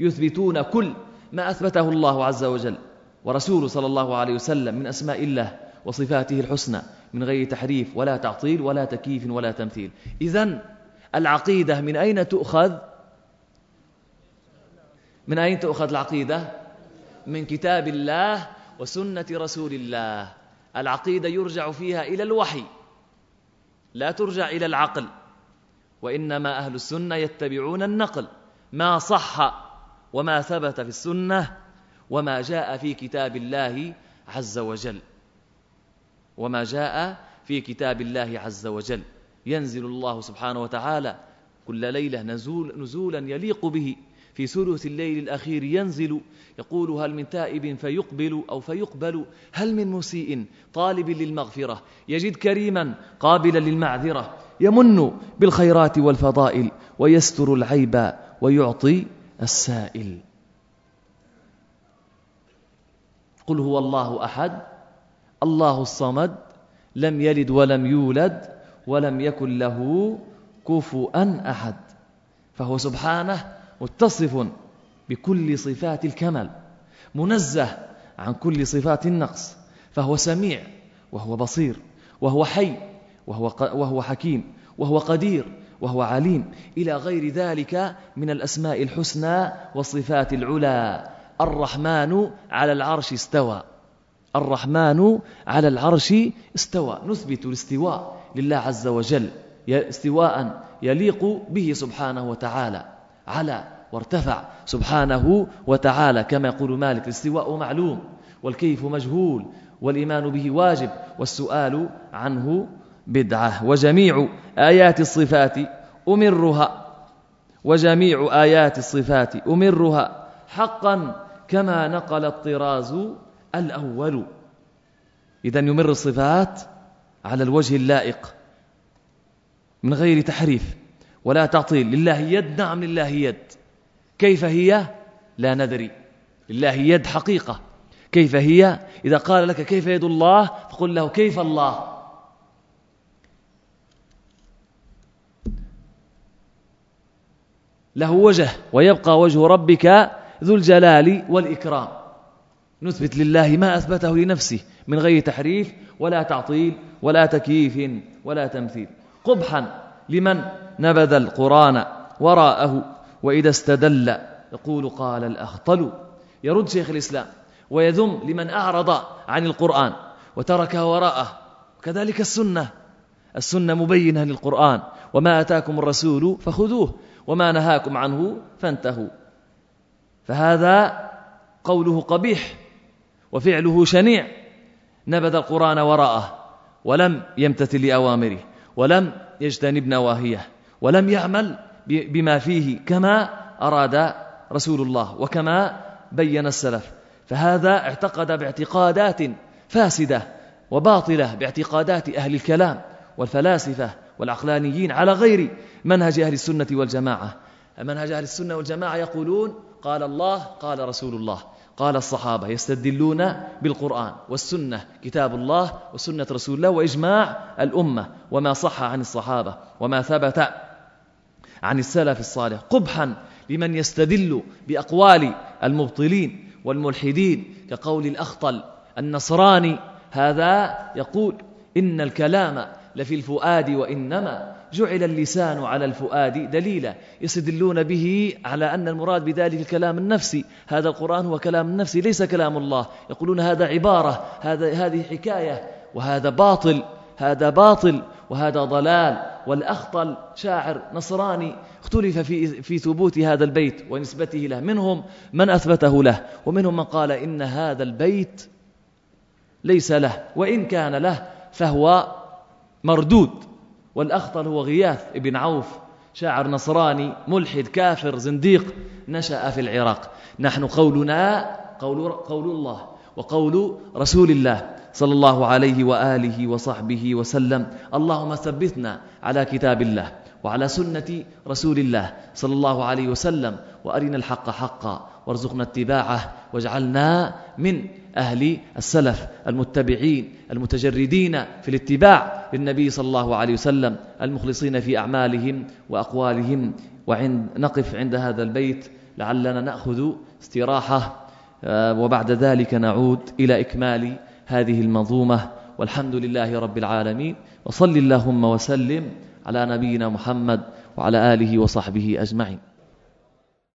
يثبتون كل ما أثبته الله عز وجل. ورسوله صلى الله عليه وسلم من أسماء الله وصفاته الحسنى من غير تحريف ولا تعطيل ولا تكييف ولا تمثيل. إذن العقيدة من أين تؤخذ؟ من أين تؤخذ العقيدة؟ من كتاب الله وسنة رسول الله. العقيدة يرجع فيها إلى الوحي لا ترجع إلى العقل. وإنما أهل السنة يتبعون النقل ما صح وما ثبت في السنة وما جاء في كتاب الله عز وجل. وما جاء في كتاب الله عز وجل. ينزل الله سبحانه وتعالى كل ليلة نزول نزولا يليق به. في ثلث الليل الأخير ينزل. يقول هل من تائب فيقبل أو فيقبل؟ هل من مسيء طالب للمغفرة؟ يجد كريما قابلا للمعذرة. يمن بالخيرات والفضائل. ويستر العيب ويعطي السائل. قل هو الله أحد الله الصمد لم يلد ولم يولد ولم يكن له كفؤا أحد. فهو سبحانه متصف بكل صفات الكمال منزه عن كل صفات النقص. فهو سميع وهو بصير وهو حي وهو, وهو حكيم وهو قدير وهو عليم. إلى غير ذلك من الأسماء الحسنى والصفات العلى. الرحمن على العرش استوى. الرحمن على العرش استوى. نثبت الاستواء لله عز وجل. استواء يليق به سبحانه وتعالى. على وارتفع سبحانه وتعالى. كما يقول مالك الاستواء معلوم والكيف مجهول والإيمان به واجب والسؤال عنه بدعة. وجميع آيات الصفات أمرها. وجميع آيات الصفات أمرها. حقا كما نقل الطراز الأول. إذا يمر الصفات على الوجه اللائق من غير تحريف ولا تعطيل. لله يد نعم لله يد. كيف هي؟ لا ندري. لله يد حقيقة. كيف هي؟ إذا قال لك كيف يد الله فقل له كيف الله. له وجه ويبقى وجه ربك ذو الجلال والإكرام. نثبت لله ما أثبته لنفسه من غير تحريف ولا تعطيل ولا تكييف ولا تمثيل. قبحا لمن نبذ القرآن وراءه وإذا استدل يقول قال الأخطل. يرد شيخ الإسلام ويذم لمن أعرض عن القرآن وتركه وراءه. كذلك السنة. السنة مبينة للقرآن. وما أتاكم الرسول فخذوه. وما نهاكم عنه فانتهوا. فهذا قوله قبيح وفعله شنيع. نبذ القرآن وراءه ولم يمتثل لأوامره ولم يجتنب نواهيه ولم يعمل بما فيه كما أراد رسول الله وكما بين السلف. فهذا اعتقد باعتقادات فاسدة وباطلة باعتقادات أهل الكلام والفلاسفة والعقلانيين على غير منهج أهل السنة والجماعة. منهج أهل السنة والجماعة يقولون قال الله قال رسول الله. قال الصحابة يستدلون بالقرآن والسنة كتاب الله وسنة رسول الله وإجماع الأمة وما صح عن الصحابة وما ثبت عن السلف الصالح. قبحا لمن يستدل بأقوال المبطلين والملحدين كقول الأخطل النصراني هذا يقول إن الكلام لفي الفؤاد وإنما جعل اللسان على الفؤاد دليلا يستدلون به على أن المراد بذلك الكلام النفسي هذا القرآن هو كلام النفسي ليس كلام الله. يقولون هذا عبارة هذا هذه حكاية وهذا باطل هذا باطل وهذا ضلال. والأخطل شاعر نصراني اختلف في, في ثبوت هذا البيت ونسبته له. منهم من أثبته له ومنهم من قال إن هذا البيت ليس له وإن كان له فهو مردود. والأخطل هو غياث ابن عوف شاعر نصراني ملحد كافر زنديق نشأ في العراق. نحن قولنا قول, قول الله وقول رسول الله صلى الله عليه وآله وصحبه وسلم اللهم ثبتنا على كتاب الله وعلى سنة رسول الله صلى الله عليه وسلم وأرنا الحق حقا. وارزقنا اتباعه واجعلنا من أهل السلف المتبعين المتجردين في الاتباع للنبي صلى الله عليه وسلم المخلصين في أعمالهم وأقوالهم وعند نقف عند هذا البيت لعلنا نأخذ استراحة. آه، وبعد ذلك نعود إلى إكمال هذه المنظومة. والحمد لله رب العالمين. وصل اللهم وسلم على نبينا محمد وعلى آله وصحبه أجمعين.